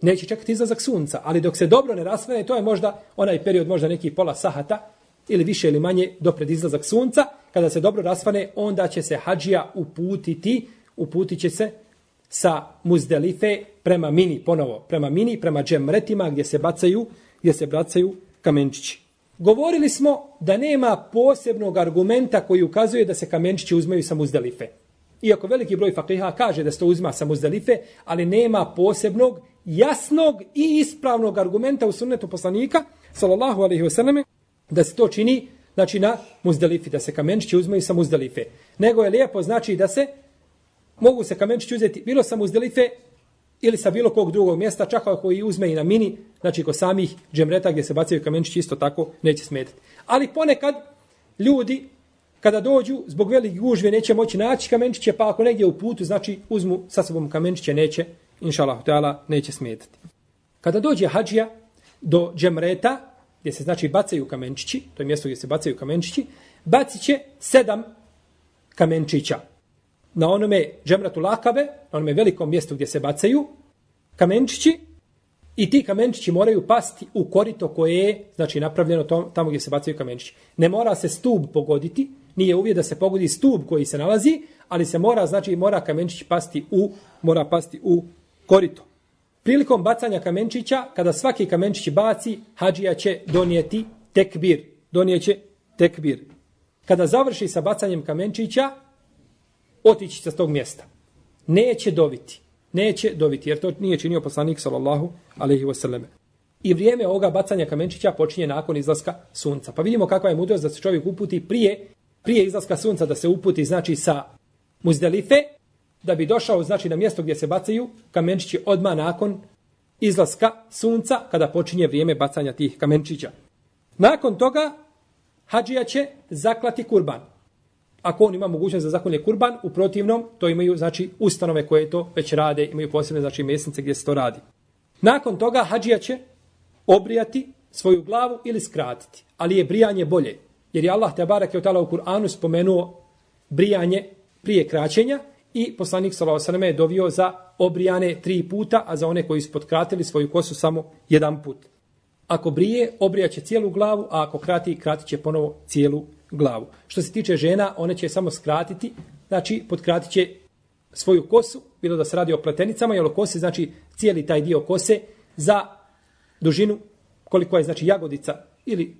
Neće čekati izlazak sunca, ali dok se dobro ne rasvane, to je možda onaj period, možda neki pola sahata, ili više ili manje do pred izlazak sunca, kada se dobro rasvane, onda će se hađija uputiti, uputit će se sa muzdelife prema mini, ponovo, prema mini, prema džemretima gdje se bacaju, gdje se bacaju kamenčići. Govorili smo da nema posebnog argumenta koji ukazuje da se kamenčići uzmeju sa muzdelife. Iako veliki broj fakiha kaže da se to uzima sa muzdalife, ali nema posebnog, jasnog i ispravnog argumenta u sunnetu poslanika, sallallahu alaihi wasallam, da se to čini znači na muzdalifi, da se kamenčići uzmaju sa muzdalife. Nego je lijepo znači da se mogu se kamenčići uzeti bilo sa muzdalife ili sa bilo kog drugog mjesta, čak ako i uzme i na mini, znači ko samih džemreta gdje se bacaju kamenčići isto tako neće smetati. Ali ponekad ljudi kada dođu zbog velike gužve neće moći naći kamenčiće, pa ako negdje u putu, znači uzmu sa sobom kamenčiće, neće, inša Allah, neće smetati. Kada dođe hađija do džemreta, gdje se znači bacaju kamenčići, to je mjesto gdje se bacaju kamenčići, bacit će sedam kamenčića. Na onome džemratu lakabe, na onome velikom mjestu gdje se bacaju kamenčići, I ti kamenčići moraju pasti u korito koje je znači, napravljeno tom, tamo gdje se bacaju kamenčići. Ne mora se stub pogoditi, nije uvijek da se pogodi stub koji se nalazi, ali se mora, znači, mora kamenčić pasti u, mora pasti u korito. Prilikom bacanja kamenčića, kada svaki kamenčić baci, hađija će donijeti tekbir. Donijeće tekbir. Kada završi sa bacanjem kamenčića, otići će s tog mjesta. Neće dobiti. Neće dobiti, jer to nije činio poslanik sallallahu alaihi wasallam. I vrijeme ovoga bacanja kamenčića počinje nakon izlaska sunca. Pa vidimo kakva je mudrost da se čovjek uputi prije, prije izlaska sunca, da se uputi znači sa muzdelife, da bi došao znači na mjesto gdje se bacaju kamenčići odma nakon izlaska sunca, kada počinje vrijeme bacanja tih kamenčića. Nakon toga, hađija će zaklati kurban ako on ima mogućnost da zakolje kurban, u protivnom to imaju znači ustanove koje to već rade, imaju posebne znači mjesnice gdje se to radi. Nakon toga hađija će obrijati svoju glavu ili skratiti, ali je brijanje bolje. Jer je Allah Tebarak je u Kur'anu spomenuo brijanje prije kraćenja i poslanik s.a.v. je dovio za obrijane tri puta, a za one koji su potkratili svoju kosu samo jedan put. Ako brije, obrijaće cijelu glavu, a ako krati, kratit će ponovo cijelu glavu. Što se tiče žena, one će samo skratiti, znači potkratit će svoju kosu, bilo da se radi o pletenicama, jer o kose, znači cijeli taj dio kose za dužinu, koliko je znači jagodica ili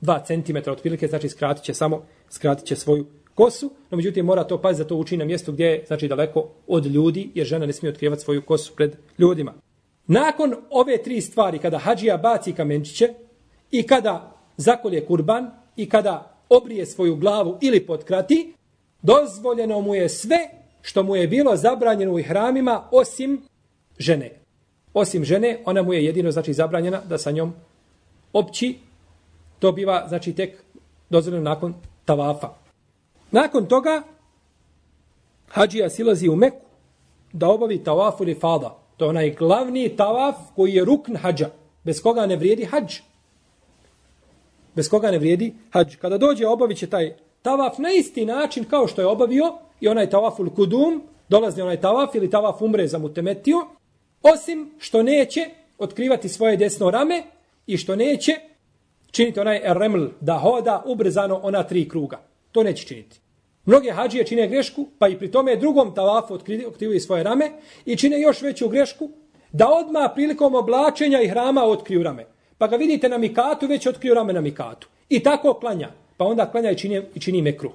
2 cm otprilike, znači skratit će samo, skratit će svoju kosu, no međutim mora to paziti da to učini na mjestu gdje je znači daleko od ljudi, jer žena ne smije otkrivati svoju kosu pred ljudima. Nakon ove tri stvari, kada hađija baci kamenčiće i kada zakolje kurban i kada obrije svoju glavu ili potkrati, dozvoljeno mu je sve što mu je bilo zabranjeno u hramima osim žene. Osim žene, ona mu je jedino znači zabranjena da sa njom opći. To biva znači tek dozvoljeno nakon tavafa. Nakon toga hađija silazi u Meku da obavi tavaf ili fada. To je onaj glavni tavaf koji je rukn hađa. Bez koga ne vrijedi hađ bez koga ne vrijedi hađ. Kada dođe obavit će taj tavaf na isti način kao što je obavio i onaj tavaful kudum, dolazni onaj tavaf ili tavaf umre za mutemetiju, osim što neće otkrivati svoje desno rame i što neće činiti onaj reml da hoda ubrzano ona tri kruga. To neće činiti. Mnoge hađije čine grešku, pa i pri tome drugom tavafu otkrivaju svoje rame i čine još veću grešku da odma prilikom oblačenja i hrama otkriju rame pa ga vidite na mikatu, već otkrio rame na mikatu. I tako klanja. Pa onda klanja i čini, i čini mekruh.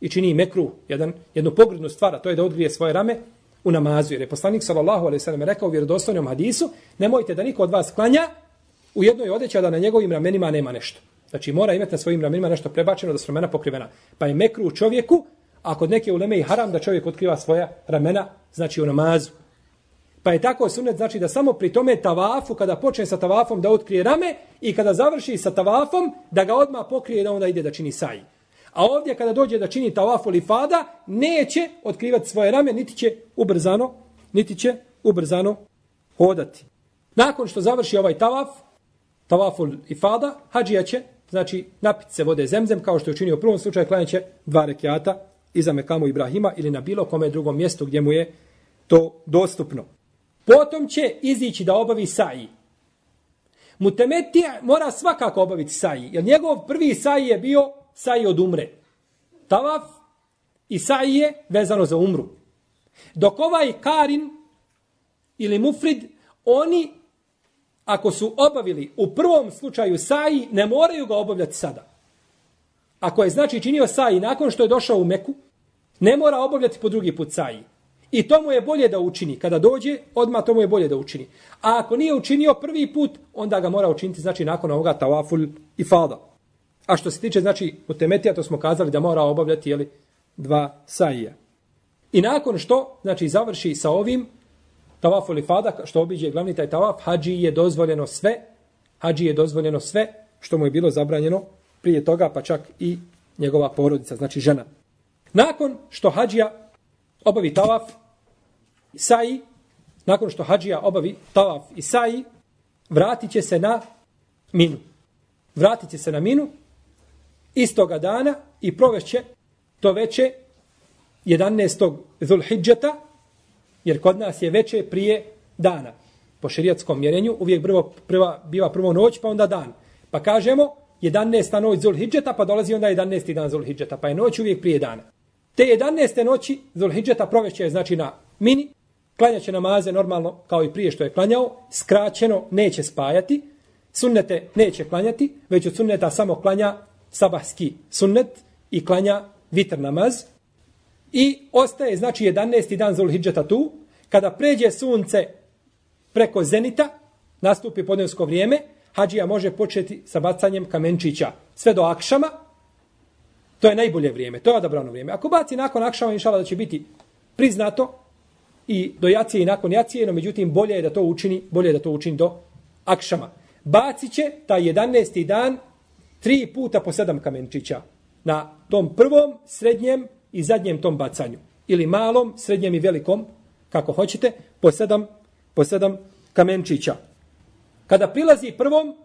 I čini mekruh, jedan, jednu pogrednu stvar, to je da odgrije svoje rame u namazu. Jer je poslanik sallallahu alaihi sallam rekao u vjerodostojnom hadisu, nemojte da niko od vas klanja u jednoj odeći, da na njegovim ramenima nema nešto. Znači mora imati na svojim ramenima nešto prebačeno da su ramena pokrivena. Pa je mekru u čovjeku, a kod neke uleme i haram da čovjek otkriva svoja ramena, znači u namazu. Pa je tako sunet znači da samo pri tome tavafu, kada počne sa tavafom da otkrije rame i kada završi sa tavafom da ga odmah pokrije da onda ide da čini saji. A ovdje kada dođe da čini tavaf ili fada, neće otkrivati svoje rame, niti će ubrzano, niti će ubrzano hodati. Nakon što završi ovaj tavaf, tavaful ifada, hađija će, znači, napit se vode zemzem, kao što je učinio u prvom slučaju, klanjaće dva rekiata iza Mekamu Ibrahima ili na bilo kome drugom mjestu gdje mu je to dostupno. Potom će izići da obavi saji. Mutemetija mora svakako obaviti saji, jer njegov prvi saji je bio saji od umre. Tavaf i saji je vezano za umru. Dok ovaj Karin ili Mufrid, oni ako su obavili u prvom slučaju saji, ne moraju ga obavljati sada. Ako je znači činio saji nakon što je došao u Meku, ne mora obavljati po drugi put saji. I to mu je bolje da učini. Kada dođe, odmah to mu je bolje da učini. A ako nije učinio prvi put, onda ga mora učiniti, znači, nakon ovoga tawaful i fada. A što se tiče, znači, u temetija, to smo kazali da mora obavljati, jeli, dva sajija. I nakon što, znači, završi sa ovim Tavaf i fada, što obiđe glavni taj tavaf, hađi je dozvoljeno sve, hađi je dozvoljeno sve, što mu je bilo zabranjeno prije toga, pa čak i njegova porodica, znači žena. Nakon što hađija obavi tawaf, saji, nakon što hađija obavi tavaf i saji, vratit će se na minu. Vratit će se na minu istoga dana i provešće to veće 11. Zulhidžeta, jer kod nas je veče prije dana. po šerijatskom mjerenju, uvijek prvo, prva, biva prvo noć, pa onda dan. Pa kažemo 11. noć Zulhidžeta, pa dolazi onda 11. dan Zulhidžeta, pa je noć uvijek prije dana. Te 11. noći Zulhidžeta provešće je znači na mini, klanjaće namaze normalno kao i prije što je klanjao, skraćeno neće spajati, sunnete neće klanjati, već od sunneta samo klanja sabahski sunnet i klanja vitr namaz. I ostaje znači 11. dan Zulhidžeta tu, kada pređe sunce preko zenita, nastupi podnevsko vrijeme, hađija može početi sa bacanjem kamenčića sve do akšama, to je najbolje vrijeme, to je odabrano vrijeme. Ako baci nakon akšama, inšala da će biti priznato i do jacije i nakon jacije, no međutim bolje je da to učini, bolje je da to učini do akšama. Bacit će taj 11. dan tri puta po sedam kamenčića na tom prvom, srednjem i zadnjem tom bacanju. Ili malom, srednjem i velikom, kako hoćete, po sedam, po sedam kamenčića. Kada prilazi prvom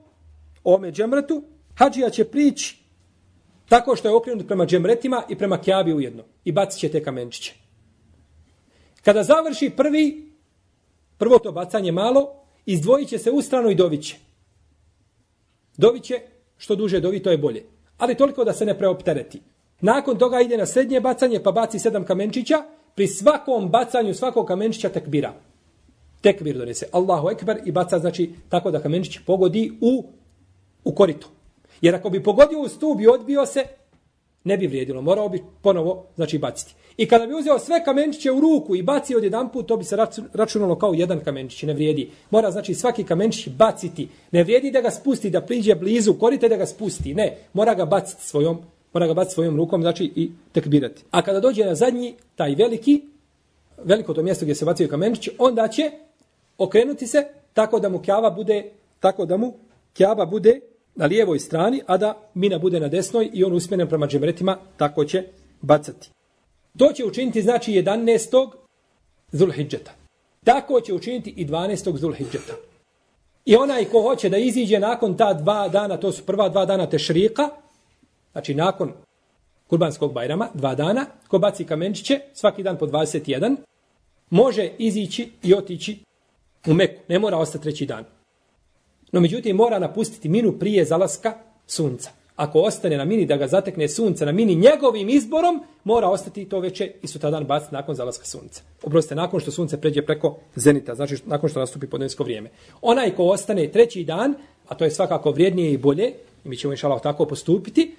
ome džemretu, hađija će prići tako što je okrenut prema džemretima i prema kjabi ujedno. I bacit će te kamenčiće. Kada završi prvi, prvo to bacanje malo, izdvojit će se u stranu i doviće. Doviće, što duže dovi, to je bolje. Ali toliko da se ne preoptereti. Nakon toga ide na srednje bacanje, pa baci sedam kamenčića. Pri svakom bacanju svakog kamenčića tekbira. Tekbir donese. Allahu ekber i baca znači tako da kamenčić pogodi u, u korito. Jer ako bi pogodio u stub i odbio se, ne bi vrijedilo. Morao bi ponovo znači, baciti. I kada bi uzeo sve kamenčiće u ruku i bacio od jedan put, to bi se računalo kao jedan kamenčić. Ne vrijedi. Mora znači svaki kamenčić baciti. Ne vrijedi da ga spusti, da priđe blizu, korite da ga spusti. Ne, mora ga baciti svojom, mora ga baciti svojom rukom, znači i tekbirati. A kada dođe na zadnji, taj veliki, veliko to mjesto gdje se bacio kamenčić, onda će okrenuti se tako da mu kjava bude, tako da mu kjava bude na lijevoj strani, a da mina bude na desnoj i on usmjeren prema džemretima, tako će bacati. To će učiniti znači 11. Zulhidžeta. Tako će učiniti i 12. Zulhidžeta. I onaj ko hoće da iziđe nakon ta dva dana, to su prva dva dana tešrika, znači nakon kurbanskog bajrama, dva dana, ko baci kamenčiće, svaki dan po 21, može izići i otići u Meku. Ne mora ostati treći dan. No međutim mora napustiti minu prije zalaska sunca. Ako ostane na mini da ga zatekne sunce na mini njegovim izborom, mora ostati to veće i sutradan baciti nakon zalaska sunca. Oprostite, nakon što sunce pređe preko zenita, znači nakon što nastupi podnevsko vrijeme. Onaj ko ostane treći dan, a to je svakako vrijednije i bolje, i mi ćemo inšalav tako postupiti,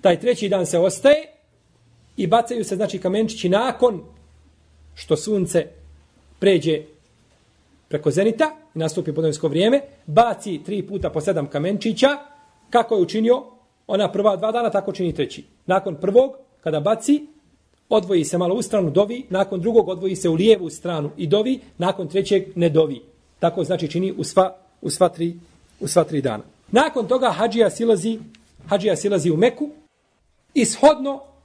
taj treći dan se ostaje i bacaju se znači kamenčići nakon što sunce pređe preko zenita i nastupi podnevsko vrijeme, baci tri puta po sedam kamenčića, kako je učinio ona prva dva dana, tako čini treći. Nakon prvog, kada baci, odvoji se malo u stranu, dovi, nakon drugog odvoji se u lijevu stranu i dovi, nakon trećeg ne dovi. Tako znači čini u sva, u sva, tri, u sva tri dana. Nakon toga hađija silazi, hađija silazi u Meku i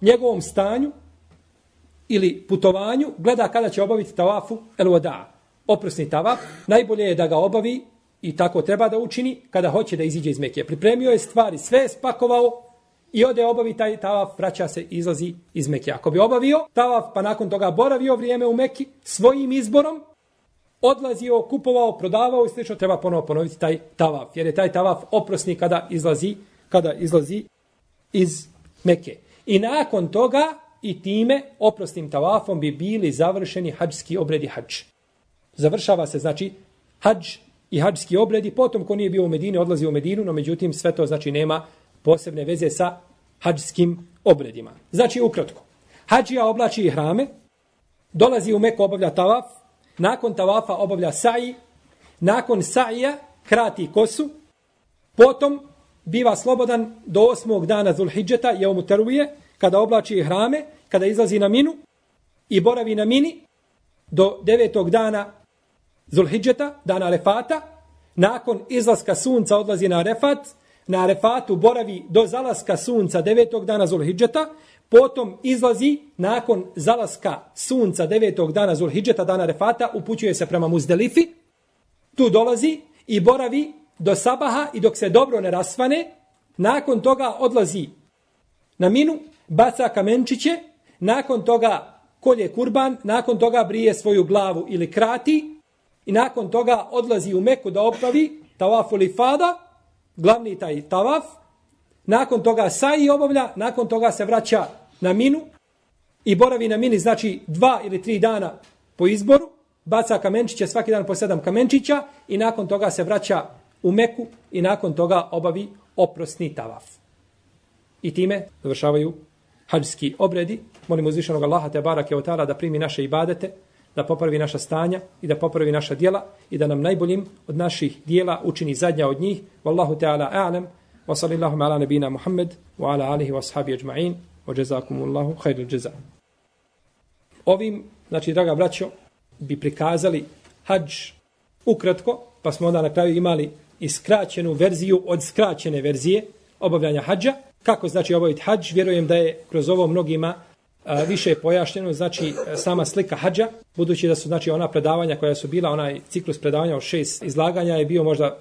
njegovom stanju ili putovanju gleda kada će obaviti tavafu el wada oprosni tavaf, najbolje je da ga obavi i tako treba da učini kada hoće da iziđe iz Mekije. Pripremio je stvari, sve je spakovao i ode obavi taj tavaf, vraća se izlazi iz Mekije. Ako bi obavio tavaf, pa nakon toga boravio vrijeme u Meki svojim izborom, odlazio, kupovao, prodavao i slično, treba ponovo ponoviti taj tavaf. Jer je taj tavaf oprosni kada izlazi, kada izlazi iz Meke. I nakon toga i time oprostim tavafom bi bili završeni hađski obredi hađ završava se znači hadž i hadžski obredi, potom ko nije bio u Medini odlazi u Medinu, no međutim sve to znači nema posebne veze sa hadžskim obredima. Znači ukratko, hađija oblači i hrame, dolazi u Meku obavlja tavaf, nakon tavafa obavlja saji, nakon saija krati kosu, potom biva slobodan do osmog dana Zulhidžeta, je mu teruje, kada oblači hrame, kada izlazi na minu i boravi na mini, do devetog dana Zulhidžeta, dana Arefata, nakon izlaska sunca odlazi na Arefat, na Arefatu boravi do zalaska sunca devetog dana Zulhidžeta, potom izlazi nakon zalaska sunca devetog dana Zulhidžeta, dana Arefata, upućuje se prema Muzdelifi, tu dolazi i boravi do Sabaha i dok se dobro ne rasvane, nakon toga odlazi na minu, baca kamenčiće, nakon toga kolje kurban, nakon toga brije svoju glavu ili krati, i nakon toga odlazi u Meku da opravi tavafu li fada, glavni taj tavaf, nakon toga saji obavlja, nakon toga se vraća na minu i boravi na mini znači dva ili tri dana po izboru, baca kamenčiće svaki dan po sedam kamenčića i nakon toga se vraća u Meku i nakon toga obavi oprosni tavaf. I time završavaju hađski obredi. Molim uzvišenog Allaha te barake od da primi naše ibadete, da popravi naša stanja i da popravi naša dijela i da nam najboljim od naših dijela učini zadnja od njih. Wallahu ta'ala a'lam. Wa sallallahu ala nabina Muhammed wa ala alihi wa ashabi ajma'in. Wa jazakumullahu khairul jaza. Ovim, znači, draga braćo, bi prikazali hađ ukratko, pa smo onda na kraju imali i skraćenu verziju od skraćene verzije obavljanja hađa. Kako znači obaviti hađ? Vjerujem da je kroz ovo mnogima a, više je pojašnjeno, znači sama slika hađa, budući da su znači ona predavanja koja su bila, onaj ciklus predavanja od šest izlaganja je bio možda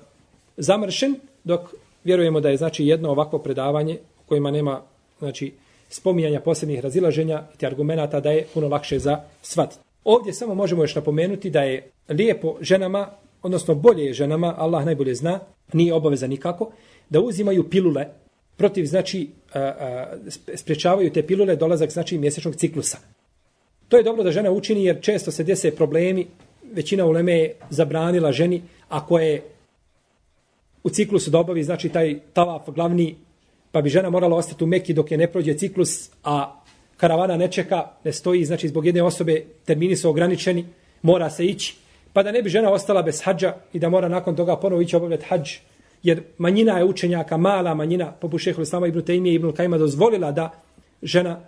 zamršen, dok vjerujemo da je znači jedno ovakvo predavanje u kojima nema znači spominjanja posebnih razilaženja i te argumenta da je puno lakše za svat. Ovdje samo možemo još napomenuti da je lijepo ženama, odnosno bolje je ženama, Allah najbolje zna, nije obaveza nikako, da uzimaju pilule protiv, znači, a, a, sprečavaju te pilule dolazak, znači, mjesečnog ciklusa. To je dobro da žena učini jer često se dese problemi, većina uleme je zabranila ženi, ako je u ciklusu da obavi, znači, taj tavaf glavni, pa bi žena morala ostati u Meki dok je ne prođe ciklus, a karavana ne čeka, ne stoji, znači zbog jedne osobe termini su ograničeni, mora se ići, pa da ne bi žena ostala bez hađa i da mora nakon toga ponovo ići obavljati hađ, jer manjina je učenjaka, mala manjina, poput šeho Islama Ibn Taymi i Ibn Kajma dozvolila da žena,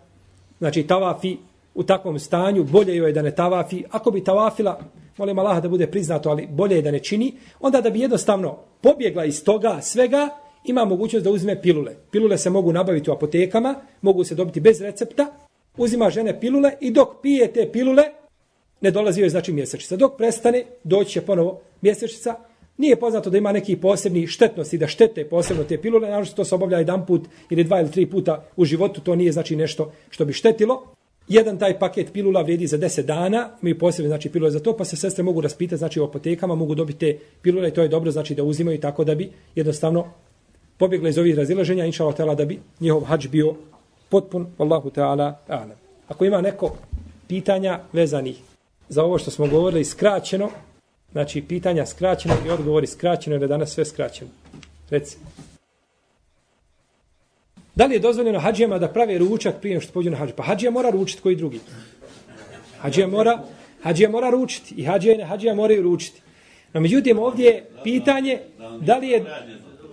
znači tavafi u takvom stanju, bolje joj je da ne tavafi, ako bi tavafila, molim Allah da bude priznato, ali bolje je da ne čini, onda da bi jednostavno pobjegla iz toga svega, ima mogućnost da uzme pilule. Pilule se mogu nabaviti u apotekama, mogu se dobiti bez recepta, uzima žene pilule i dok pije te pilule, ne dolazi joj znači mjesečica. Dok prestane, doći će ponovo mjesečica. Nije poznato da ima neki posebni štetnosti, da štete posebno te pilule, naravno to se obavlja jedan put ili dva ili tri puta u životu, to nije znači nešto što bi štetilo. Jedan taj paket pilula vrijedi za 10 dana, mi posebno znači pilule za to, pa se sestre mogu raspitati znači u apotekama, mogu dobiti te pilule i to je dobro znači da uzimaju tako da bi jednostavno pobjegle iz ovih razilaženja, inša Allah da bi njihov hađ bio potpun, Allahu Teala, alam. Ako ima neko pitanja vezanih za ovo što smo govorili skraćeno, znači pitanja skraćeno i odgovori skraćeno, jer je danas sve skraćeno. Reci. Da li je dozvoljeno hađijama da prave ručak prije što pođu na hađu? Pa hađija mora ručiti koji drugi. Hađija mora, hađija mora ručiti i hađija i ne hađija moraju ručiti. No, međutim, ovdje je pitanje da li je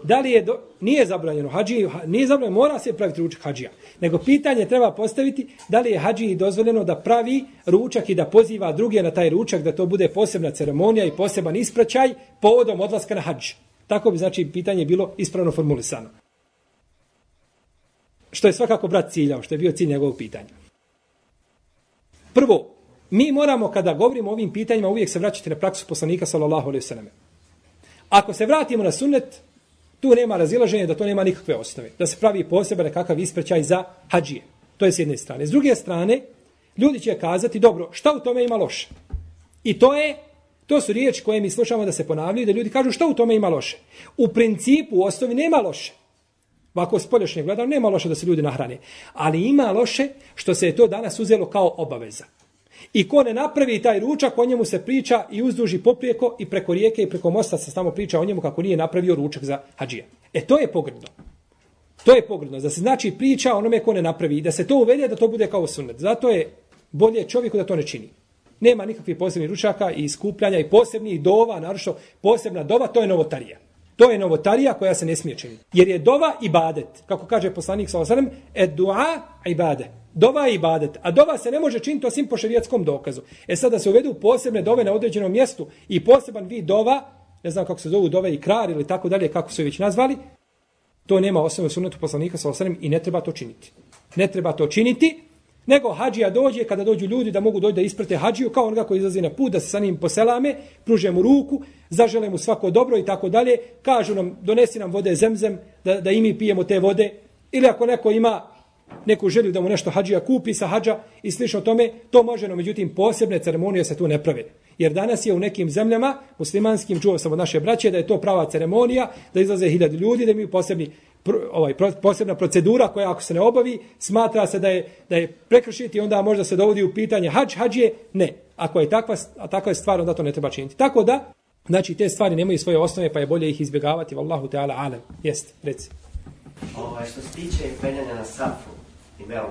da li je do, nije zabranjeno hađi nije zabranjeno mora se praviti ručak hađija. Nego pitanje treba postaviti da li je hadži dozvoljeno da pravi ručak i da poziva druge na taj ručak da to bude posebna ceremonija i poseban ispraćaj povodom odlaska na hađ. Tako bi znači pitanje bilo ispravno formulisano. Što je svakako brat ciljao što je bio cilj njegovog pitanja. Prvo mi moramo kada govorimo o ovim pitanjima uvijek se vraćati na praksu poslanika sallallahu alejhi ve selleme ako se vratimo na sunnet Tu nema razilaženja da to nema nikakve osnove. Da se pravi posebe nekakav isprećaj za hađije. To je s jedne strane. S druge strane, ljudi će kazati, dobro, šta u tome ima loše? I to je, to su riječi koje mi slušamo da se ponavljaju, da ljudi kažu šta u tome ima loše. U principu, u osnovi, nema loše. Ovako spolješnje gledam, nema loše da se ljudi nahrane. Ali ima loše što se je to danas uzelo kao obaveza. I ko ne napravi taj ručak, o njemu se priča i uzduži poprijeko i preko rijeke i preko mosta se samo priča o njemu kako nije napravio ručak za hađija. E to je pogrdno. To je pogrdno. Da se znači priča onome ko ne napravi i da se to uvede da to bude kao sunnet. Zato je bolje čovjeku da to ne čini. Nema nikakvih posebnih ručaka i skupljanja i posebnih dova, naravno posebna dova, to je novotarija. To je novotarija koja se ne smije činiti. Jer je dova ibadet. Kako kaže poslanik s.a.v. E dua ibadet. Dova je ibadet, a dova se ne može činiti osim po šerijetskom dokazu. E sada se uvedu posebne dove na određenom mjestu i poseban vid dova, ne znam kako se zovu dove i krar ili tako dalje, kako su već nazvali, to nema osnovu sunetu poslanika sa osanem i ne treba to činiti. Ne treba to činiti, nego hađija dođe kada dođu ljudi da mogu doći da isprate hađiju, kao onoga koji izlazi na put, da se sa njim poselame, pruže mu ruku, zažele mu svako dobro i tako dalje, kažu nam, donesi nam vode zemzem, da, da i mi pijemo te vode, ili ako neko ima neku želju da mu nešto hađija kupi sa hađa i slično tome, to može, no međutim posebne ceremonije se tu ne prave. Jer danas je u nekim zemljama, muslimanskim, čuo sam od naše braće, da je to prava ceremonija, da izlaze hiljadu ljudi, da mi posebni ovaj posebna procedura koja ako se ne obavi smatra se da je da je prekršiti onda možda se dovodi u pitanje hač hađ je ne. Ako je takva a takva je stvar onda to ne treba činiti. Tako da znači te stvari nemaju svoje osnove pa je bolje ih izbjegavati vallahu teala alem. Jest reci. Ovaj, što se tiče penjanja na safu i melu,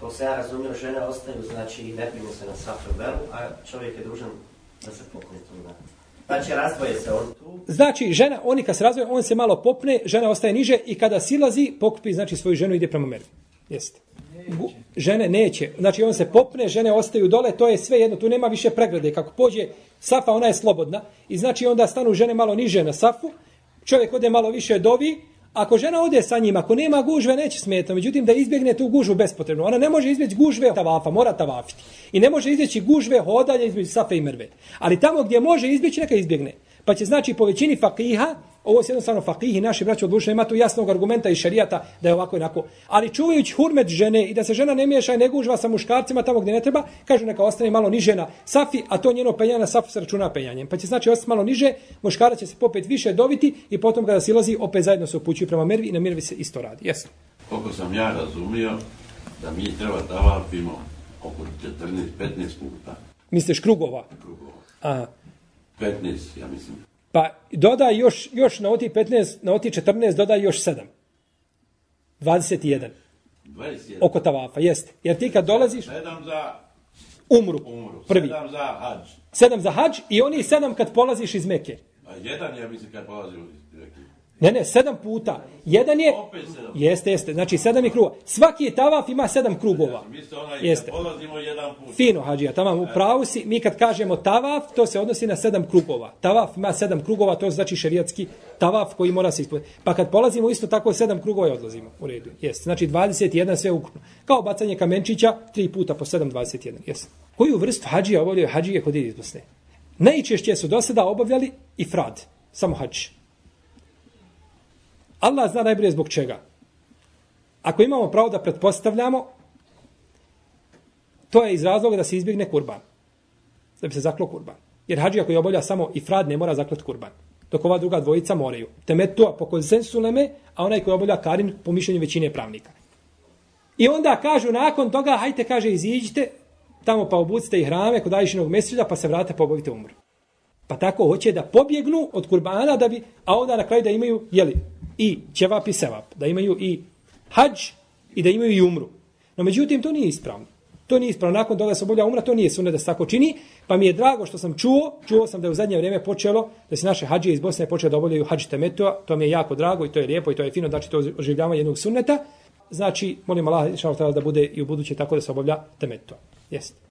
to se ja razumio, žene ostaju, znači ne penju se na safu i velu, a čovjek je dužan da se pokne tu na... Znači, razvoje se on tu. Znači, žena, oni kad se razvoje, on se malo popne, žena ostaje niže i kada silazi, pokupi, znači, svoju ženu ide prema meri. Jeste. Gu, žene neće. Znači, on se popne, žene ostaju dole, to je sve jedno, tu nema više pregrade. Kako pođe safa, ona je slobodna. I znači, onda stanu žene malo niže na safu, čovjek ode malo više dovi, Ako žena ode sa njim, ako nema gužve, neće smetati. Međutim, da izbjegne tu gužvu bespotrebno. Ona ne može izbjeći gužve tavafa, mora tavafiti. I ne može izbjeći gužve hodanja između safe i merve. Ali tamo gdje može izbjeći, neka izbjegne. Pa će znači po većini fakiha, ovo se jednostavno fakihi, naši braći odlučili, ima tu jasnog argumenta i šarijata da je ovako i onako. Ali čuvajući hurmet žene i da se žena ne miješa i ne gužva sa muškarcima tamo gdje ne treba, kažu neka ostane malo niže na safi, a to njeno penjanje na safu se računa penjanjem. Pa će znači ostati malo niže, muškarac će se popet više dobiti i potom kada silazi, opet zajedno se upućuju prema mervi i na mervi se isto radi. Jesu. Koliko sam ja razumio, da mi treba da vapimo oko 14-15 puta. Misliš krugova? Krugova. Aha. 15, ja mislim. Pa dodaj još, još na oti 15, na oti 14, dodaj još 7. 21. 21. Oko tavafa, jeste. Jer ti kad dolaziš... 7 za umru, umru. prvi. 7 za hađ. 7 za hađ i oni 7 kad polaziš iz Mekke. A jedan, ja mislim, kad polazi u rekli. Ne, ne, sedam puta. Jedan je... Opet sedam. Jeste, jeste. Znači, sedam je krugova. Svaki je tavaf ima sedam krugova. Mi ste onaj, Jeste. kad polazimo jedan put. Fino, Hadžija, tamo u pravu si. Mi kad kažemo tavaf, to se odnosi na sedam krugova. Tavaf ima sedam krugova, to znači šerijatski tavaf koji mora se ispuniti. Pa kad polazimo isto tako sedam krugova i odlazimo. U redu. Jeste. Znači 21 sve ukupno. Kao bacanje kamenčića, tri puta po 7, 21. Jeste. Koju vrstu Hadžija obavljaju Hadžije kod iz Bosne? Najčešće su do sada obavljali i frad. Samo Hadž. Allah zna najbolje zbog čega. Ako imamo pravo da pretpostavljamo, to je iz razloga da se izbjegne kurban. Da bi se zaklo kurban. Jer hađija koji obavlja samo i frad ne mora zaklati kurban. Dok ova druga dvojica moraju. Temet to po konsensu leme, a onaj koji obavlja karin po mišljenju većine pravnika. I onda kažu nakon toga, hajte kaže iziđite, tamo pa obucite i hrame kod Ajšinog mesečida, pa se vrate pa obavite umru. Pa tako hoće da pobjegnu od kurbana, da bi, a onda na kraju da imaju, jeli, i ćevap i sevap, da imaju i hađ i da imaju i umru. No međutim, to nije ispravno. To nije ispravno. Nakon toga se obavlja umra, to nije sunne da se tako čini. Pa mi je drago što sam čuo, čuo sam da je u zadnje vrijeme počelo, da se naše hađije iz Bosne počele da obavljaju hađ temetua. To mi je jako drago i to je lijepo i to je fino, znači to oživljava jednog sunneta. Znači, molim Allah da bude i u buduće tako da se obavlja temetua. Jeste.